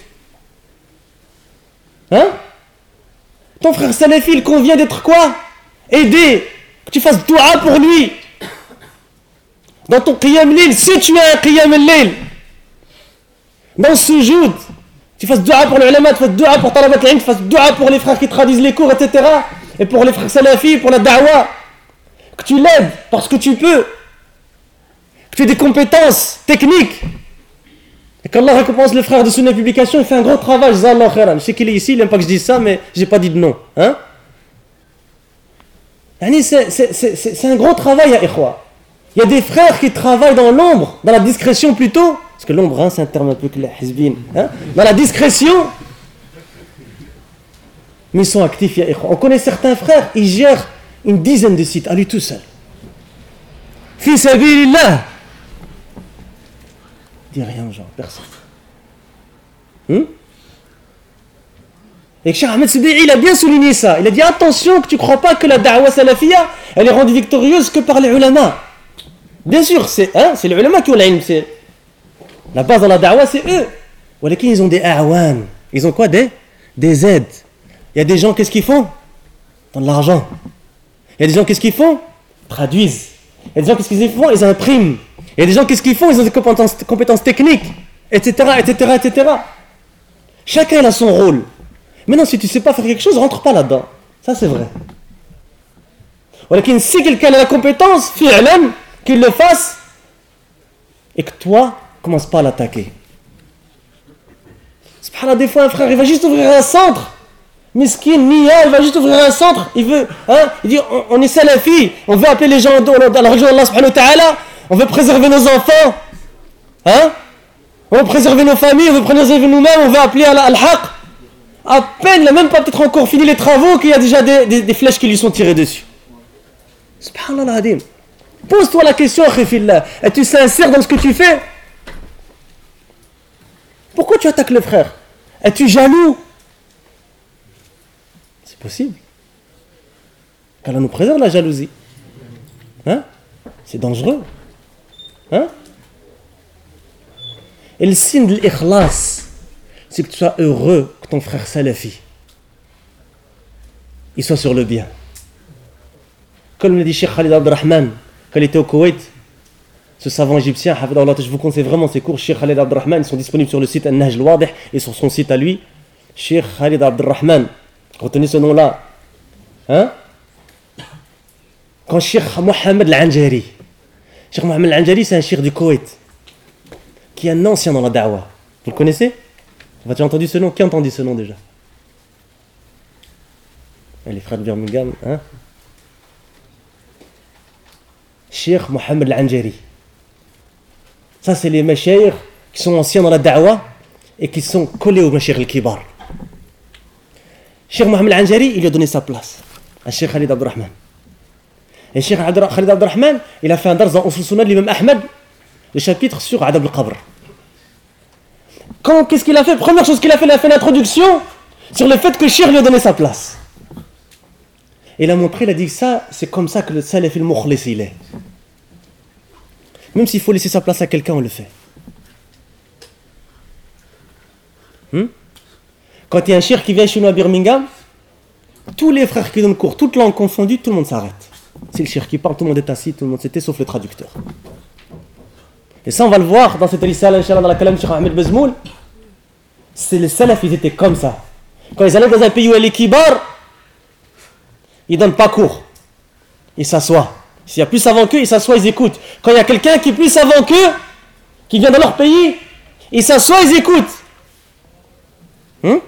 Hein? Ton frère salafi, il convient d'être quoi? Aider, que tu fasses dua pour lui. Dans ton qiyam lil, si tu as un qiyam lil, dans ce jour, tu fasses dua pour le ulama, tu fasses dua pour talabat tu fasses dua pour les frères qui traduisent les cours, etc. Et pour les frères salafis, pour la da'wa. Que tu l'aides parce que tu peux. Que tu aies des compétences techniques. Et qu'Allah récompense le frère de Sunna Publication, il fait un gros travail, Je sais qu'il est ici, il n'aime pas que je dise ça, mais j'ai pas dit de non. Hein? C'est un gros travail, à Il y a des frères qui travaillent dans l'ombre, dans la discrétion plutôt, parce que l'ombre, hein, c'est un terme un peu clair, hein, dans la discrétion, mais ils sont actifs. On connaît certains frères, ils gèrent une dizaine de sites à lui tout seul. Fils là. Dis rien, genre, personne. Hmm? Et Cheikh Ahmed Sidi, il a bien souligné ça. Il a dit attention que tu ne crois pas que la da'wa salafia, elle est rendue victorieuse que par les ulama. Bien sûr, c'est hein, les ulama qui ont l'ilm, la base dans la da'wah, c'est eux. Ils ont des awan. Ils ont quoi Des, des aides. Il y a des gens, qu'est-ce qu'ils font? Dans de l'argent. Il y a des gens, qu'est-ce qu'ils font? Traduisent. Il y a des gens, qu'est-ce qu'ils font? Ils impriment. Il y a des gens, qu'est-ce qu'ils font? Ils ont des compétences, techniques, etc., etc., etc. Chacun a son rôle. Maintenant, si tu ne sais pas faire quelque chose, rentre pas là-dedans. Ça, c'est vrai. Si quelqu'un a la compétence, qu'il le fasse, et que toi, commence pas à l'attaquer. Des fois, un frère, il va juste ouvrir un centre. Miskin, Nia, il va juste ouvrir un centre. Il veut, hein, il dit, on, est salafi, on veut appeler les gens dans, la région d'Allah subhanahu ta'ala, on veut préserver nos enfants. Hein? On veut préserver nos familles, on veut préserver nous-mêmes, on veut appeler Al-Haq. À peine, il n'a même pas peut-être encore fini les travaux qu'il y a déjà des, flèches qui lui sont tirées dessus. Subhanallah Pose-toi la question, Es-tu sincère dans ce que tu fais? Pourquoi tu attaques le frère? Es-tu jaloux? Possible. Qu'Allah nous préserve la jalousie. Hein? C'est dangereux. Hein? Et le signe de l'ikhlas, c'est que tu sois heureux que ton frère salafi. il soit sur le bien. Comme l'a dit Sheikh Khalid Abdurrahman, quand il était au Koweït, ce savant égyptien, je vous conseille vraiment ses cours, Sheikh Khalid Abdurrahman, ils sont disponibles sur le site An-Nahj al et sur son site à lui, Sheikh Khalid Abdurrahman. Retenez ce nom-là. Hein? Quand Sheikh Mohamed Al-Anjari, Sheikh Mohamed Al-Anjari, c'est un Sheikh du Koweït, qui est un ancien dans la da'wah. Vous le connaissez? Vous avez entendu ce nom? Qui a entendu ce nom déjà? Les frères de Birmingham, hein? Cheikh Mohamed Al-Anjari. Ça, c'est les mashayikh qui sont anciens dans la da'wah et qui sont collés au mashayikh al-kibar. Cheikh Mohamed Al-Anjari, il lui a donné sa place à Cheikh Khalid Abdurrahman. Et Cheikh Khalid Abdurrahman, il a fait un dans Usul Sunnah de l'imam Ahmed, le chapitre sur Adab al-Qabr. Qu'est-ce qu'il a fait? Première chose qu'il a fait, il a fait l'introduction sur le fait que Cheikh lui a donné sa place. Il a montré, il a dit ça, c'est comme ça que le salaf il il est. Même s'il faut laisser sa place à quelqu'un, on le fait. Hmm? Quand il y a un chir qui vient chez nous à Birmingham, tous les frères qui donnent cours, toutes langues confondues, tout le monde s'arrête. C'est le chir qui parle, tout le monde est assis, tout le monde s'était, sauf le traducteur. Et ça, on va le voir dans cette risale, dans la kalam Cheikh Ahmed Bezmoul. C'est les salaf, ils étaient comme ça. Quand ils allaient dans un pays où a les kibar, ils ne donnent pas cours. Ils s'assoient. S'il y a plus savant qu'eux, ils s'assoient, ils écoutent. Quand il y a quelqu'un qui est plus savant qu'eux, qui vient de leur pays, ils s'assoient, ils écoutent. Hein?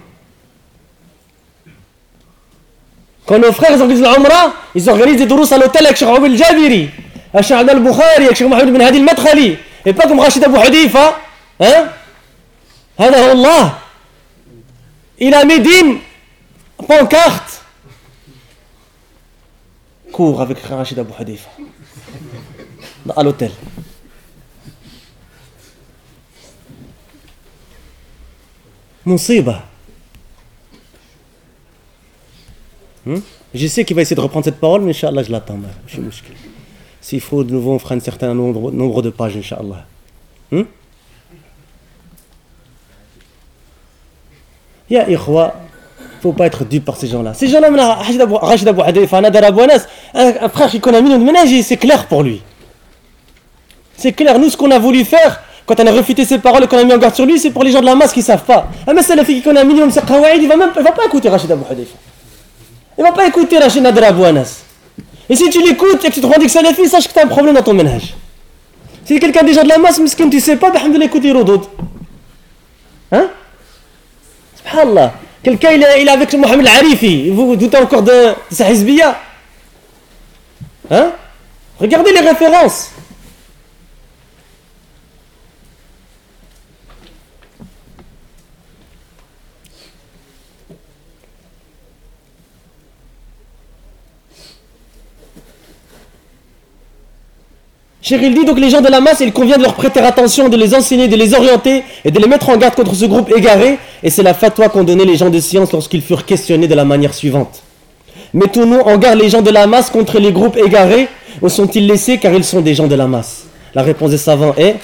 Quand nos frères organisent l'Umrah, ils organisent des dourous à l'hôtel avec Cheikh Abdel Jabiri, avec Cheikh Abdel Bukhari, avec Cheikh Mohamed bin Hadi al-Madkhali. Et pas comme Rachid Abu Hadifa. Hein? Allah. Il a Médine, pancarte cours avec Rachid Abu Hadifa à l'hôtel. Monsiba. Hmm? Je sais qu'il va essayer de reprendre cette parole, mais Inch'Allah, je l'attends. S'il faut de nouveau, on fera un certain nombre, de pages, Inch'Allah. Hmm? Ya faut pas être dupe par ces gens-là. Ces gens-là, Rachid Abou Hadifa, Nadar Abou Anas, un frère qui connaît un million de ménages, c'est clair pour lui. C'est clair, nous, ce qu'on a voulu faire, quand on a refité ses paroles et qu'on a mis en garde sur lui, c'est pour les gens de la masse qui ne savent pas. Un mec qui connaît un million de il va même va pas écouter Rachid Abou Hadifa. Il va pas écouter Rachid Anas. Et si tu l'écoutes et que tu te rends que salafi, sache que tu as un problème dans ton ménage. Si quelqu'un gens de la masse, mais tu sais pas, ben, écoute Rodoud. Hein? Subhanallah. Quelqu'un il, est avec Mohamed Arifi, vous vous doutez encore de, sa hizbiya Hein? Regardez les références. Il dit donc les gens de la masse, il convient de leur prêter attention, de les enseigner, de les orienter et de les mettre en garde contre ce groupe égaré. Et c'est la fatwa qu'ont donné les gens de science lorsqu'ils furent questionnés de la manière suivante. Mettons-nous en garde les gens de la masse contre les groupes égarés ou sont-ils laissés car ils sont des gens de la masse? La réponse des savants est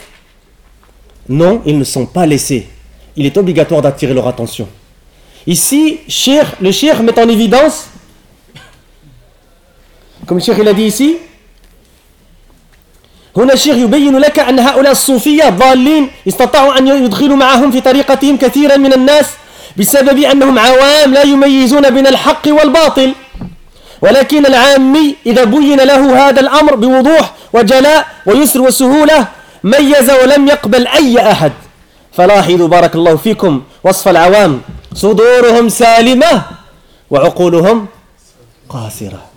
non, ils ne sont pas laissés. Il est obligatoire d'attirer leur attention. Ici, le shir met en évidence, comme le il a dit ici, هنا الشيخ يبين لك أن هؤلاء الصوفية ضالين استطاعوا أن يدخلوا معهم في طريقتهم كثيرا من الناس بسبب أنهم عوام لا يميزون بين الحق والباطل. ولكن العامي إذا بين له هذا الأمر بوضوح وجلاء ويسر وسهولة ميز ولم يقبل أي أحد. فلاحظوا بارك الله فيكم وصف العوام. صدورهم سالمة وعقولهم قاصرة.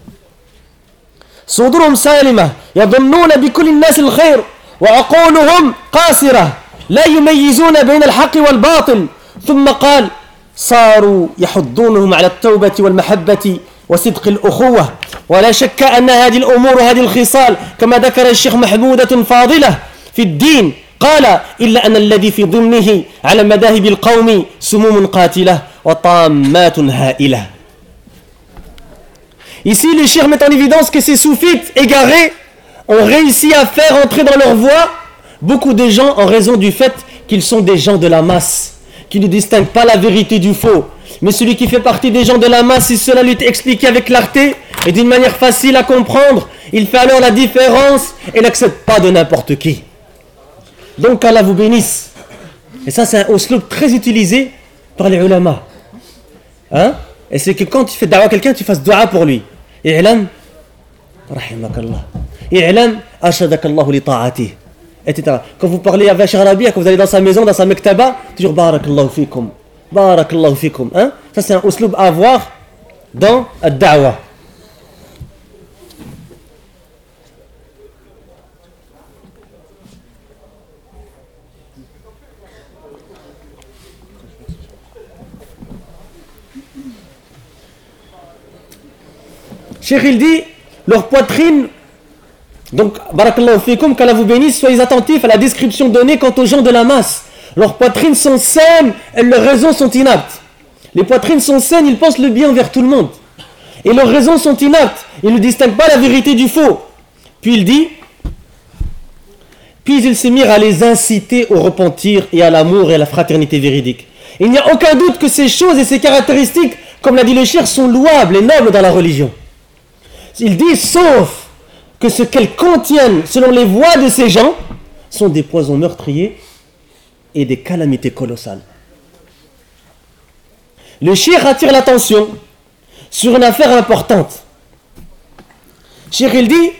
صدورهم سالمة يظنون بكل الناس الخير وعقولهم قاصرة لا يميزون بين الحق والباطل. ثم قال صاروا يحضونهم على التوبة والمحبة وصدق الأخوة. ولا شك أن هذه الأمور وهذه الخصال كما ذكر الشيخ محمودة فاضلة في الدين. قال إلا أن الذي في ضمنه على مذاهب القوم سموم قاتلة وطامات هائلة. Ici, les chirs mettent en évidence que ces soufites égarés ont réussi à faire entrer dans leur voie beaucoup de gens en raison du fait qu'ils sont des gens de la masse, qui ne distinguent pas la vérité du faux, Mais celui qui fait partie des gens de la masse, si cela lui est expliqué avec clarté et d'une manière facile à comprendre, il fait alors la différence et n'accepte pas de n'importe qui. Donc Allah vous bénisse. Et ça, c'est un osloub très utilisé par les ulama. Hein? Et c'est que quand tu fais dua à quelqu'un, tu fasses dua pour lui. I'lam, rahimakallah. I'lam, ashadakallahu li ta'atih. Etc. Quand vous parlez avec Arabia, quand vous allez dans sa maison, dans sa mektaba, toujours barakallahu fikum. Barakallahu fikum. Hein? Ça, c'est un osloub à avoir dans la da'wah. Cheikh il dit, leur poitrine, donc, barakallahu fikum, qu'Allah vous bénisse, soyez attentifs à la description donnée quant aux gens de la masse. Leurs poitrines sont saines et leurs raisons sont inaptes. Les poitrines sont saines, ils pensent le bien envers tout le monde. Et leurs raisons sont inaptes, ils ne distinguent pas la vérité du faux. Puis il dit, puis ils se mirent à les inciter au repentir et à l'amour et à la fraternité véridique. Il n'y a aucun doute que ces choses et ces caractéristiques, comme l'a dit le cher, sont louables et nobles dans la religion. Il dit sauf que ce qu'elles contiennent, selon les voix de ces gens, sont des poisons meurtriers et des calamités colossales. Le shir attire l'attention sur une affaire importante. Shir il dit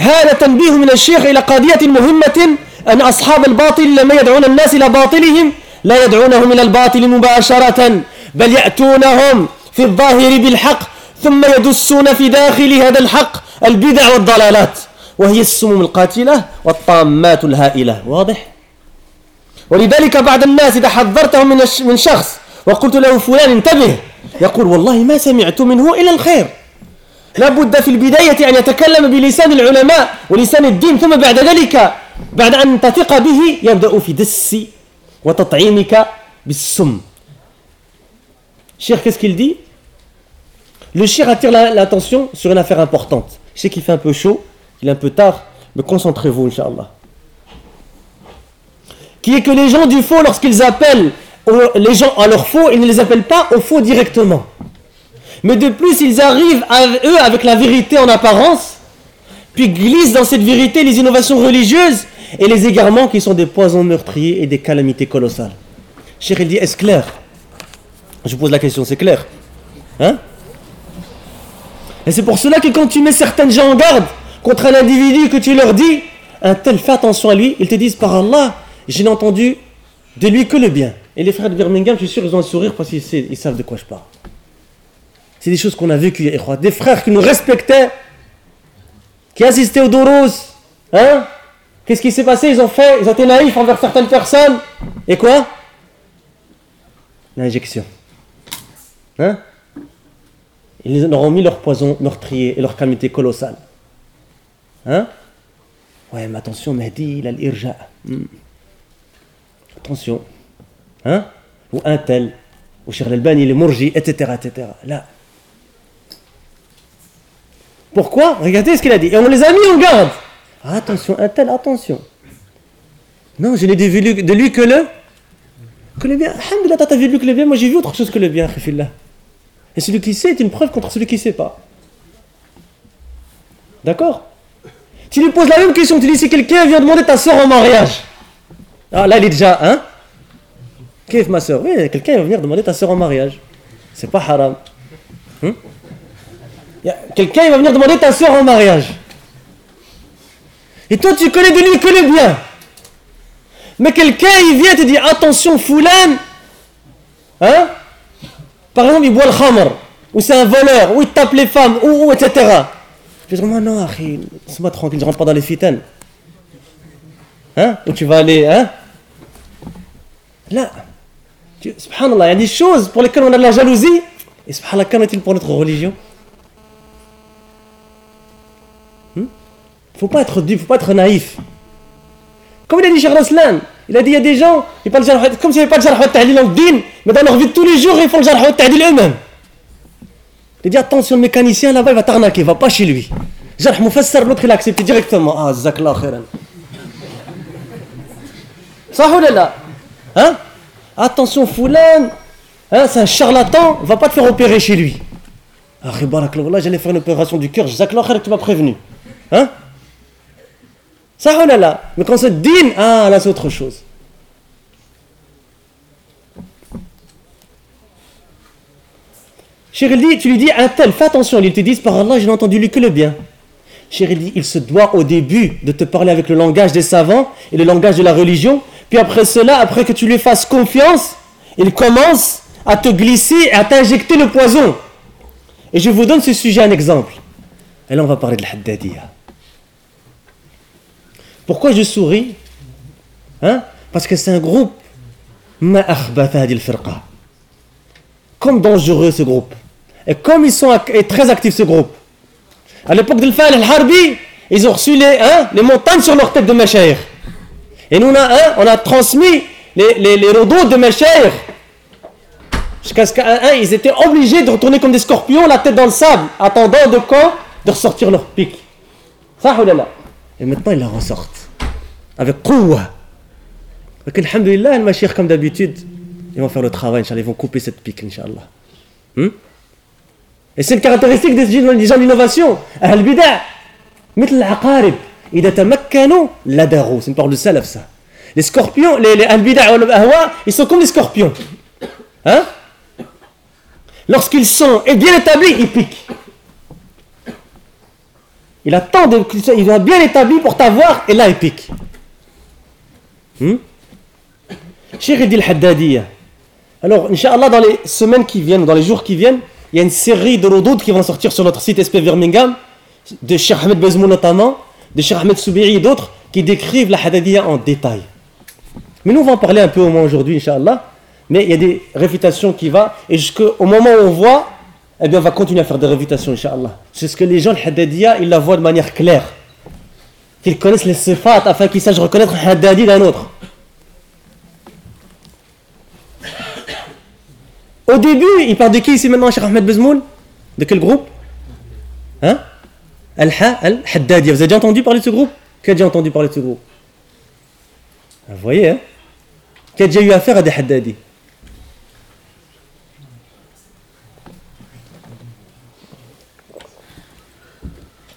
هذا تنبيه من الشيخ إلى قضية مهمة أن أصحاب الباطل لما يدعون الناس إلى باطلهم لا يدعونهم إلى الباطل مباشرة بل يأتونهم في الظاهر بالحق ثم يدسون في داخل هذا الحق البدع والضلالات وهي السموم القاتلة والطامات الهائلة. واضح؟ ولذلك بعض الناس إذا حذرتهم من من شخص وقلت له فلان انتبه يقول والله ما سمعت منه إلا الخير. لابد في البداية أن يتكلم بلسان العلماء ولسان الدين ثم بعد ذلك بعد أن تثق به يبدأ في دس وتطعيمك بالسم. qu'est-ce qu'il dit Le shir attire l'attention sur une affaire importante. Je sais qu'il fait un peu chaud, il est un peu tard, mais concentrez-vous, Inch'Allah. Qui est que les gens du faux, lorsqu'ils appellent les gens à leur faux, ils ne les appellent pas au faux directement. Mais de plus, ils arrivent à eux avec la vérité en apparence, puis glissent dans cette vérité les innovations religieuses et les égarements qui sont des poisons meurtriers et des calamités colossales. Cheikh, il dit, est-ce clair? Je pose la question, c'est clair? Hein? Et c'est pour cela que quand tu mets certaines gens en garde contre un individu que tu leur dis, un tel, fais attention à lui, ils te disent par Allah, je n'ai entendu de lui que le bien. Et les frères de Birmingham, je suis sûr, ils ont un sourire parce qu'ils savent de quoi je parle. C'est des choses qu'on a vécues, des frères qui nous respectaient, qui assistaient au Doros. Hein? Qu'est-ce qui s'est passé? Ils ont fait, ils ont été naïfs envers certaines personnes. Et quoi? L'injection. Hein? Ils leur ont mis leur poison meurtrier et leur calamité colossale. Hein? Ouais, mais attention, Mehdi, il a l'irja. Hmm. Attention. Hein? Ou un tel. Ou Cheikh al-Bani, il est mourji, etc., etc. Là. Pourquoi? Regardez ce qu'il a dit. Et on les a mis en garde. attention, un tel, attention. Non, je n'ai vu de lui que le, que le bien. Alhamdulillah, t'as vu de lui que le bien. Moi, j'ai vu autre chose que le bien, khifillah. Et celui qui sait est une preuve contre celui qui ne sait pas. D'accord? Tu lui poses la même question, tu dis si quelqu'un vient demander ta soeur en mariage. Ah là, il est déjà, hein? Qu'est-ce ma soeur Oui, quelqu'un va venir demander ta soeur en mariage. C'est pas haram. Hmm? quelqu'un va venir demander ta soeur en mariage. Et toi, tu connais de lui que le bien. Mais quelqu'un, il vient te dire attention, foulane, hein? Par exemple, il boit le khamr, ou c'est un voleur, ou il tape les femmes, ou, etc. Je dis, moi, non, laisse-moi tranquille, je rentre pas dans les fitanes. Hein? Où tu vas aller, hein? Là, subhanallah, il y a des choses pour lesquelles on a de la jalousie, et subhanallah, qu'en est-il pour notre religion? Il hmm? ne faut pas être il faut pas être naïf. Comme il a dit Cheikh Raslan, il a dit il y a des gens, ils parlent comme s'il n'y avait pas de jarh wa din, mais dans leur vie de tous les jours, ils font le jarh wa eux-mêmes. Il dit attention, le mécanicien là-bas, il va t'arnaquer, va pas chez lui. Jarh mufassar, l'autre il a accepté directement. Ah, zakla khairan. Là Hein? Attention Foulan, hein, c'est un charlatan, va pas te faire opérer chez lui. Ah, j'allais faire une opération du cœur, Jacques que tu m'as prévenu. Hein? Ça, oh là là. Mais quand c'est din, ah, là, c'est autre chose. Chérie, tu lui dis un tel, fais attention, ils te disent par Allah, je n'ai entendu lui que le bien. Chérie, il se doit au début de te parler avec le langage des savants et le langage de la religion. Puis après cela, après que tu lui fasses confiance, il commence à te glisser et à t'injecter le poison. Et je vous donne ce sujet un exemple. Et là, on va parler de l'Haddadiyya. Pourquoi je souris hein? Parce que c'est un groupe. Comme dangereux ce groupe. Et comme ils sont très actifs ce groupe. À l'époque de al-Harbi, ils ont reçu les, hein, les montagnes sur leur tête de Machaïr. Et nous, on a, hein, on a transmis les, les, les de Machaïr. Jusqu'à ce qu'ils étaient obligés de retourner comme des scorpions, la tête dans le sable, attendant de quand? De ressortir leur pic. Ça. Et maintenant, ils la ressortent. Avec Kouwa. Donc, Alhamdulillah, le comme d'habitude, ils vont faire le travail, Ils vont couper cette pique, Inch'Allah. Hmm? Et c'est une caractéristique des gens d'innovation. Ahl bida. مثل العقارب إذا تمكنوا لدغوا c'est une parole de salaf ça les scorpions les, les al-bida' ils sont comme les scorpions hein lorsqu'ils sont bien établis ils piquent il attend de, il est bien établi pour t'avoir et là il pique hmm? Alors Inch'Allah dans les semaines qui viennent dans les jours qui viennent il y a une série de rodoutes qui vont sortir sur notre site SP Birmingham, de Cheikh Ahmed Bezmou notamment, de Cheikh Ahmed Soubiri et d'autres, qui décrivent la Hadadiyya en détail. Mais nous, on va en parler un peu au moins aujourd'hui, Inch'Allah. Mais il y a des réfutations qui vont, et jusqu'au moment où on voit, eh bien, on va continuer à faire des réfutations, Inch'Allah. C'est ce que les gens, le Hadadiyya, ils la voient de manière claire. Qu'ils connaissent les sifat afin qu'ils sachent reconnaître un Haddadi d'un autre. Au début, il parle de qui ici maintenant, Cheikh Ahmed Bezmoul? De quel groupe? Hein? Al-Haddadi. Vous avez déjà entendu parler de ce groupe? Qui a déjà entendu parler de ce groupe? Vous voyez, hein? Qui a déjà eu affaire à des Haddadi?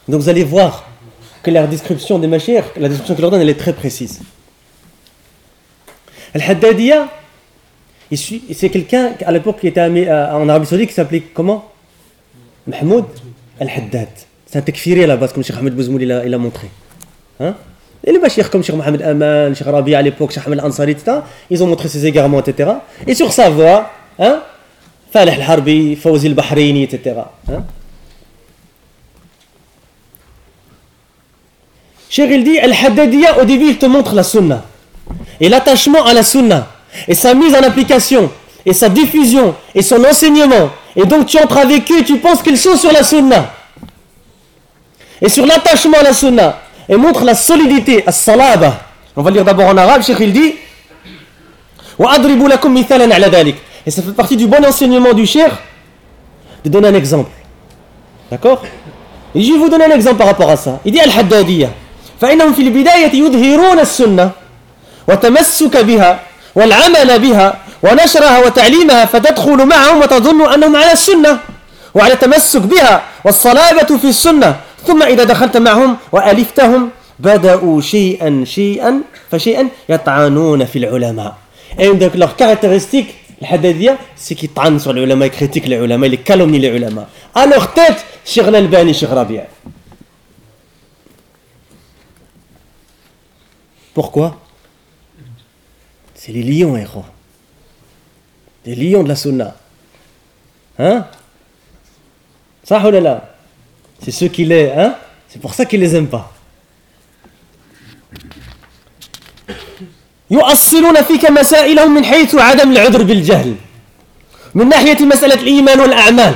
Donc vous allez voir que la description des machères, la description qu'il leur donne, elle est très précise. Al-Haddadiyya, c'est quelqu'un à l'époque qui était euh, en Arabie Saoudite qui s'appelait comment? Mahmoud Al-Haddad. C'est un tekfiri à la base, comme Cheikh Ahmed Bouzmoul il a, montré. Hein? Et les bachir comme Cheikh Mohamed Aman, Cheikh Rabi à l'époque, Cheikh Ahmed Ansari, etc., ils ont montré ses égarements, etc. Et sur sa voie, hein, Al-Harbi, Fawzi Al-Bahraini, etc. Cheikh il dit, Al-Haddadiyya, au début, il te montre la sunna. Et l'attachement à la sunna et sa mise en application, et sa diffusion, et son enseignement. Et donc tu entres avec eux et tu penses qu'ils sont sur la sunna. Et sur l'attachement à la sunna. Et montre la solidité, à salaba. On va lire d'abord en arabe, Cheikh il dit Et ça fait partie du bon enseignement du Cheikh de donner un exemple. D'accord? Et je vais vous donner un exemple par rapport à ça. Il dit Al-Haddadiyya. فإنهم في البداية يظهرون السنة وتمسك بها والعمل بها ونشرها وتعليمها فتدخل معهم وتظن أنهم على السنة وعلى التمسك بها والصلابة في السنة. ثم إذا دخلت معهم وألفتهم بدأوا شيئا شيئا فشيئا يطعنون في العلماء. Et une de leurs caractéristiques, الحدادية, c'est qu'ils طعنent sur les ulama, ils critiquent les ulama, ils leur tête. Pourquoi? C'est les lions, héros. Les lions de la sunna. Hein? Ça ou là. C'est ceux qui les... Hein? C'est pour ça qu'ils les aiment pas. يؤصلون فيك مسائلهم من حيث عدم العذر بالجهل. من ناحية مسألة الإيمان والأعمال.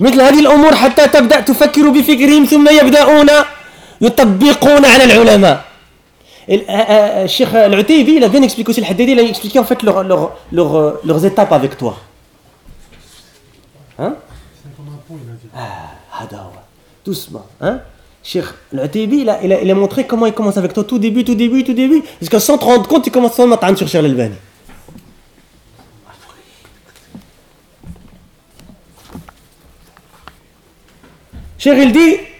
مثل هذه الأمور حتى تبدأ تفكر بفكرهم ثم يبدأون يطبقون على العلماء. Et euh, euh, euh Cheikh euh, Al-Utaybi, il a bien expliqué aussi, le Haddadi, il a expliqué en fait leur, leur, leur, leurs étapes avec toi. Hein? Ah, hadawa. Doucement. Hein? Cheikh Al-Utaybi, il il, a, il a montré comment il commence avec toi, tout début, tout début, tout début, jusqu'à sans te rendre compte, il commence son matin sur Cheikh Al-Albani. Cheikh, il dit...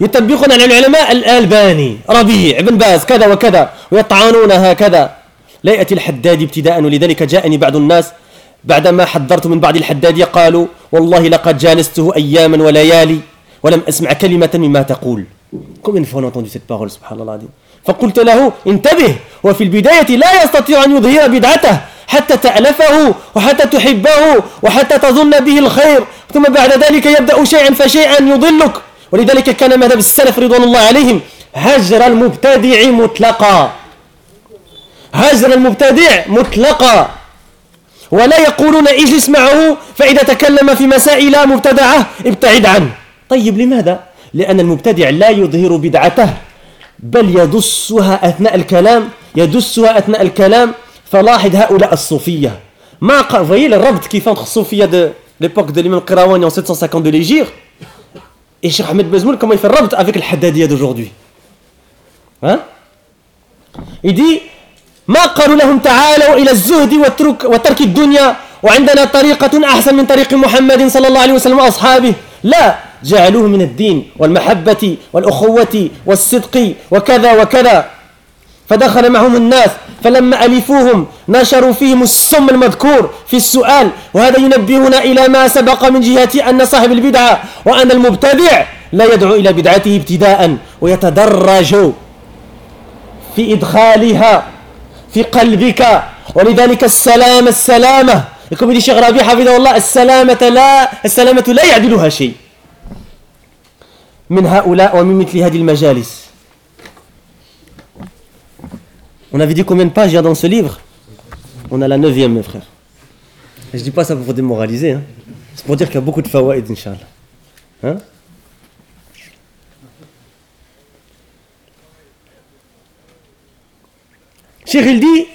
يطبقون على العلماء الألباني ربيع بن باز كذا وكذا ويطعنون هكذا. لا يأتي الحداد ابتداء ولذلك جاءني بعض الناس بعدما حذرت من بعض الحداد قالوا والله لقد جالسته أياما وليالي ولم أسمع كلمة مما تقول. Combien de fois on a cette parole, subhanallah فقلت له انتبه وفي البداية لا يستطيع أن يظهر بدعته حتى تألفه وحتى تحبه وحتى تظن به الخير ثم بعد ذلك يبدأ شيئا فشيئا يضلك. ولذلك كان مذهب السلف رضوان الله عليهم هجر المبتدع مطلقا. هجر المبتدع مطلقا. ولا يقولون اجلس معه فإذا تكلم في مسائل مبتدعة ابتعد عنه. طيب لماذا؟ لأن المبتدع لا يظهر بدعته بل يدسها أثناء الكلام يدسها أثناء الكلام. فلاحظ هؤلاء الصوفية. ما قال voyez le ربط كيف entre الصوفية de l'époque de l'imam Qirawani en 750 de l'Égypte. Et Cheikh Ahmed Bezmoul comment il fait ربط avec le Haddadiyya d'aujourd'hui? Hein? Il dit ما قالوا لهم تعالوا إلى الزهد وترك, وترك الدنيا وعندنا طريقة أحسن من طريق محمد صلى الله عليه وسلم وأصحابه لا جعلوه من الدين والمحبة والأخوة والصدق وكذا وكذا فدخل معهم الناس فلما ألفوهم نشروا فيهم السم المذكور في السؤال وهذا ينبهنا إلى ما سبق من جهة أن صاحب البدعة وأن المبتدع لا يدعو إلى بدعته ابتداء ويتدرج في إدخالها في قلبك. ولذلك السلام السلامة. يقول لي شيخ ربيع حفظه الله السلامة لا السلامة لا يعدلها شيء من هؤلاء ومن مثل هذه المجالس. On avait dit combien de pages il y a dans ce livre? On a la neuvième, mes frères. Et je dis pas ça pour vous démoraliser. Hein. C'est pour dire qu'il y a beaucoup de fawaïd, Inch'Allah. Hein? Cheikh, il dit,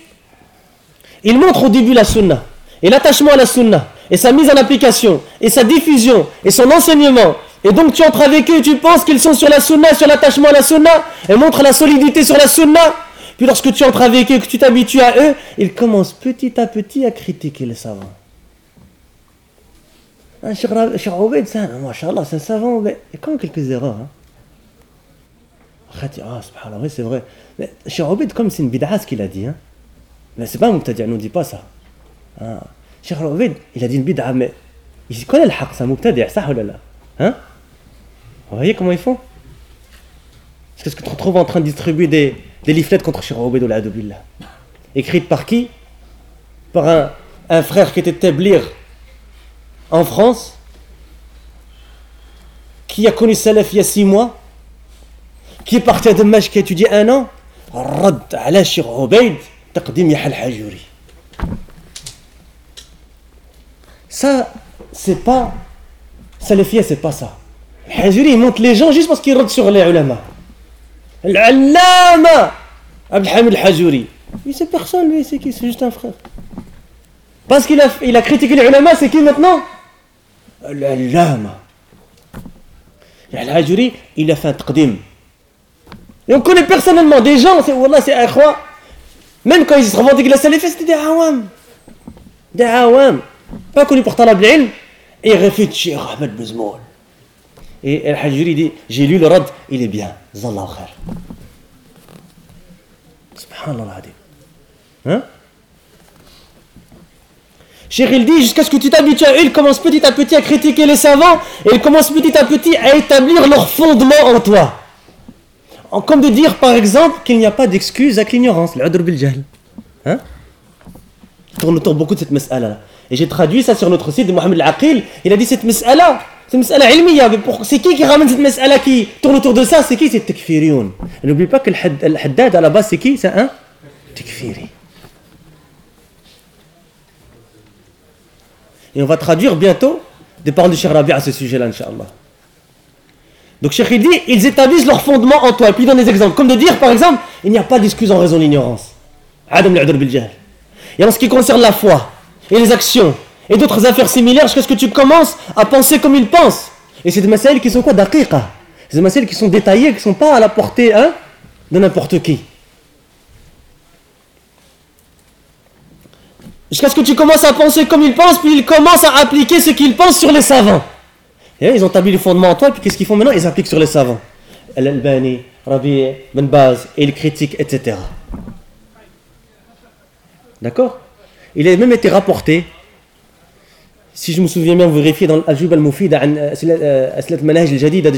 il montre au début la sunna, et l'attachement à la sunna, et sa mise en application, et sa diffusion, et son enseignement. Et donc tu entres avec eux, tu penses qu'ils sont sur la sunna, sur l'attachement à la sunna, et montre la solidité sur la sunna. Puis lorsque tu entres avec eux, que tu t'habitues à eux, ils commencent petit à petit à critiquer les savants. Un Obeid, c'est un savant, mais il y a quand même quelques erreurs. Hein. Ah, subhanallah, c'est vrai. Mais Cheikh comme c'est une bid'a ce qu'il a dit. Hein. Mais c'est pas mubtadi, ne dit pas ça. Ah. Il a dit une bid'a, mais il connaît le haq, c'est un ça ou là Hein? Vous voyez comment ils font? Est-ce que tu te retrouves en train de distribuer des, des leaflets contre Shiraobe de la Écrite par qui? Par un, frère qui était tablir en France, qui a connu Salaf il y a six mois, qui est parti à Damas, qui a étudié un an. Ça, c'est pas. Salafia, c'est pas ça. Le Hajuri, il monte les gens juste parce qu'il rôde sur les ulama. L'allama Abdelhamid Hajouri. Il sait personne, lui, c'est qui? C'est juste un frère. Parce qu'il a, il a critiqué les c'est qui maintenant? L'allama. Al-Hajouri, il a fait un taqdim. Et on connaît personnellement des gens, c'est Wallah, c'est Akhwa. Même quand ils se revendiquent la salafie, c'était des awam. Des awam. Pas connu pour Talab l'ilm. Et ils chez Ahmed Bezmoul. Et El Hajjuri dit J'ai lu le rad, il est bien. Zallah khair. Subhanallah. Hein? Cheikh il dit jusqu'à ce que tu t'habitues à eux, il commence petit à petit à critiquer les savants et il commence petit à petit à établir leur fondement en toi. Comme de dire par exemple qu'il n'y a pas d'excuse avec l'ignorance, l'adr bil. Hein? Tourne autour beaucoup de cette mas'ala Et j'ai traduit ça sur notre site de Mohamed Al-Aqil. Il a dit cette mas'ala, c'est qui qui ramène cette mas'ala qui tourne autour de ça? C'est qui? C'est Tekfirion. N'oublie pas que le Haddad à la base c'est qui? C'est un Tekfiri. Et on va traduire bientôt des paroles de Cheikh Rabi à ce sujet-là, Inch'Allah. Donc Cheikh il dit, ils établissent leur fondement en toi. Et puis il donne des exemples. Comme de dire, par exemple, il n'y a pas d'excuse en raison de l'ignorance. Et en ce qui concerne la foi et les actions et d'autres affaires similaires, jusqu'à ce que tu commences à penser comme ils pensent. Et c'est des massaïs qui sont quoi Daqiqa? C'est des massaïs qui sont détaillés, qui ne sont pas à la portée hein, de n'importe qui. Jusqu'à ce que tu commences à penser comme ils pensent, puis ils commencent à appliquer ce qu'ils pensent sur les savants. Et ils ont établi les fondements en toi, puis qu'est-ce qu'ils font maintenant? Ils appliquent sur les savants. Al-Albani, Rabi, Ben Baz, et ils critiquent, etc. D'accord? Il a même été rapporté, si je me souviens bien, vous vérifiez dans Al-Jub al-Mufida, euh, euh, Aslat Manaj al-Jadida de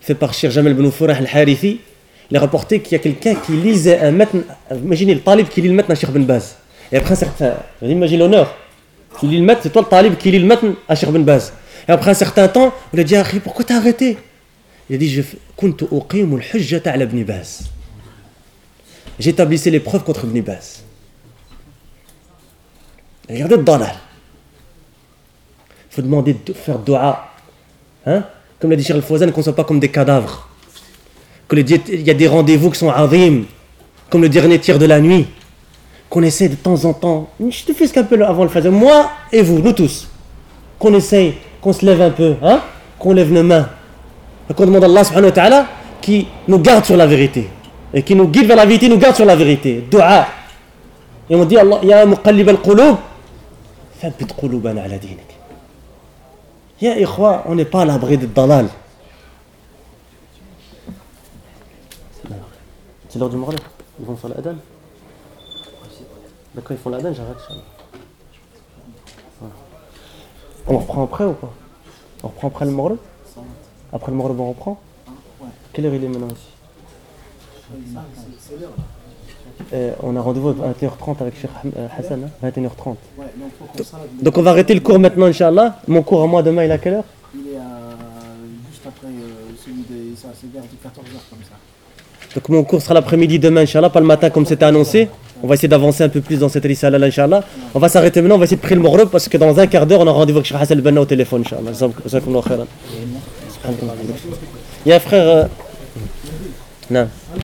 fait par Cheikh Jamal Ben al-Harithi, il a rapporté qu'il y a quelqu'un qui lisait un matn, imaginez le talib qui lit le matn à Cheikh Ben Baz. Et après un certain, imaginez l'honneur, tu lis le matn, c'est toi le talib qui lit le matn à Cheikh Baz. Et après un certain temps, on lui a dit, ah, pourquoi t'as arrêté? Il a dit, je kuntu uqimu al-hujjata Ibn Baz. J'établissais les preuves contre Ibn Baz. Regardez le dalal faut demander de faire dua. Hein? Comme l'a dit Charles Fawzan, qu'on ne soit pas comme des cadavres. Que le, il y a des rendez-vous qui sont azim, comme le dernier tir de la nuit. Qu'on essaie de temps en temps, je te fais ce qu'un peu avant le Fajr, moi et vous, nous tous, qu'on essaie, qu'on se lève un peu, hein? qu'on lève nos mains, et qu'on demande à Allah subhanahu wa ta'ala qui nous garde sur la vérité, et qui nous guide vers la vérité, nous garde sur la vérité. Dua. Et on dit, Allah, ya muqallib al-qulub, thabbit qulubana ala dinik. Ya ikhwa, on n'est pas à l'abri de dalal. C'est l'heure du morale. Ils vont faire l'adhan. D'accord, ils font l'adhan, j'arrête. On reprend après ou pas? On reprend après le morale Après le morale, on reprend? Quelle heure il est maintenant ici? Euh, on a rendez-vous à 21h30 avec Cheikh euh, Hassan, hein 21h30. Ouais, donc, donc, on va arrêter le cours maintenant, Inch'Allah. Mon cours à moi demain, il est à quelle heure Il est à, juste après euh, celui de. Ça, c'est vers 14h comme ça. Donc mon cours sera l'après-midi demain, Inch'Allah, pas le matin comme c'était annoncé. On va essayer d'avancer un peu plus dans cette risala là, Inch'Allah. On va s'arrêter maintenant, on va essayer de prier le Maghreb parce que dans un quart d'heure, on a rendez-vous avec Cheikh Hassan Benna au téléphone, Inch'Allah. Il y a un frère. Euh... Non.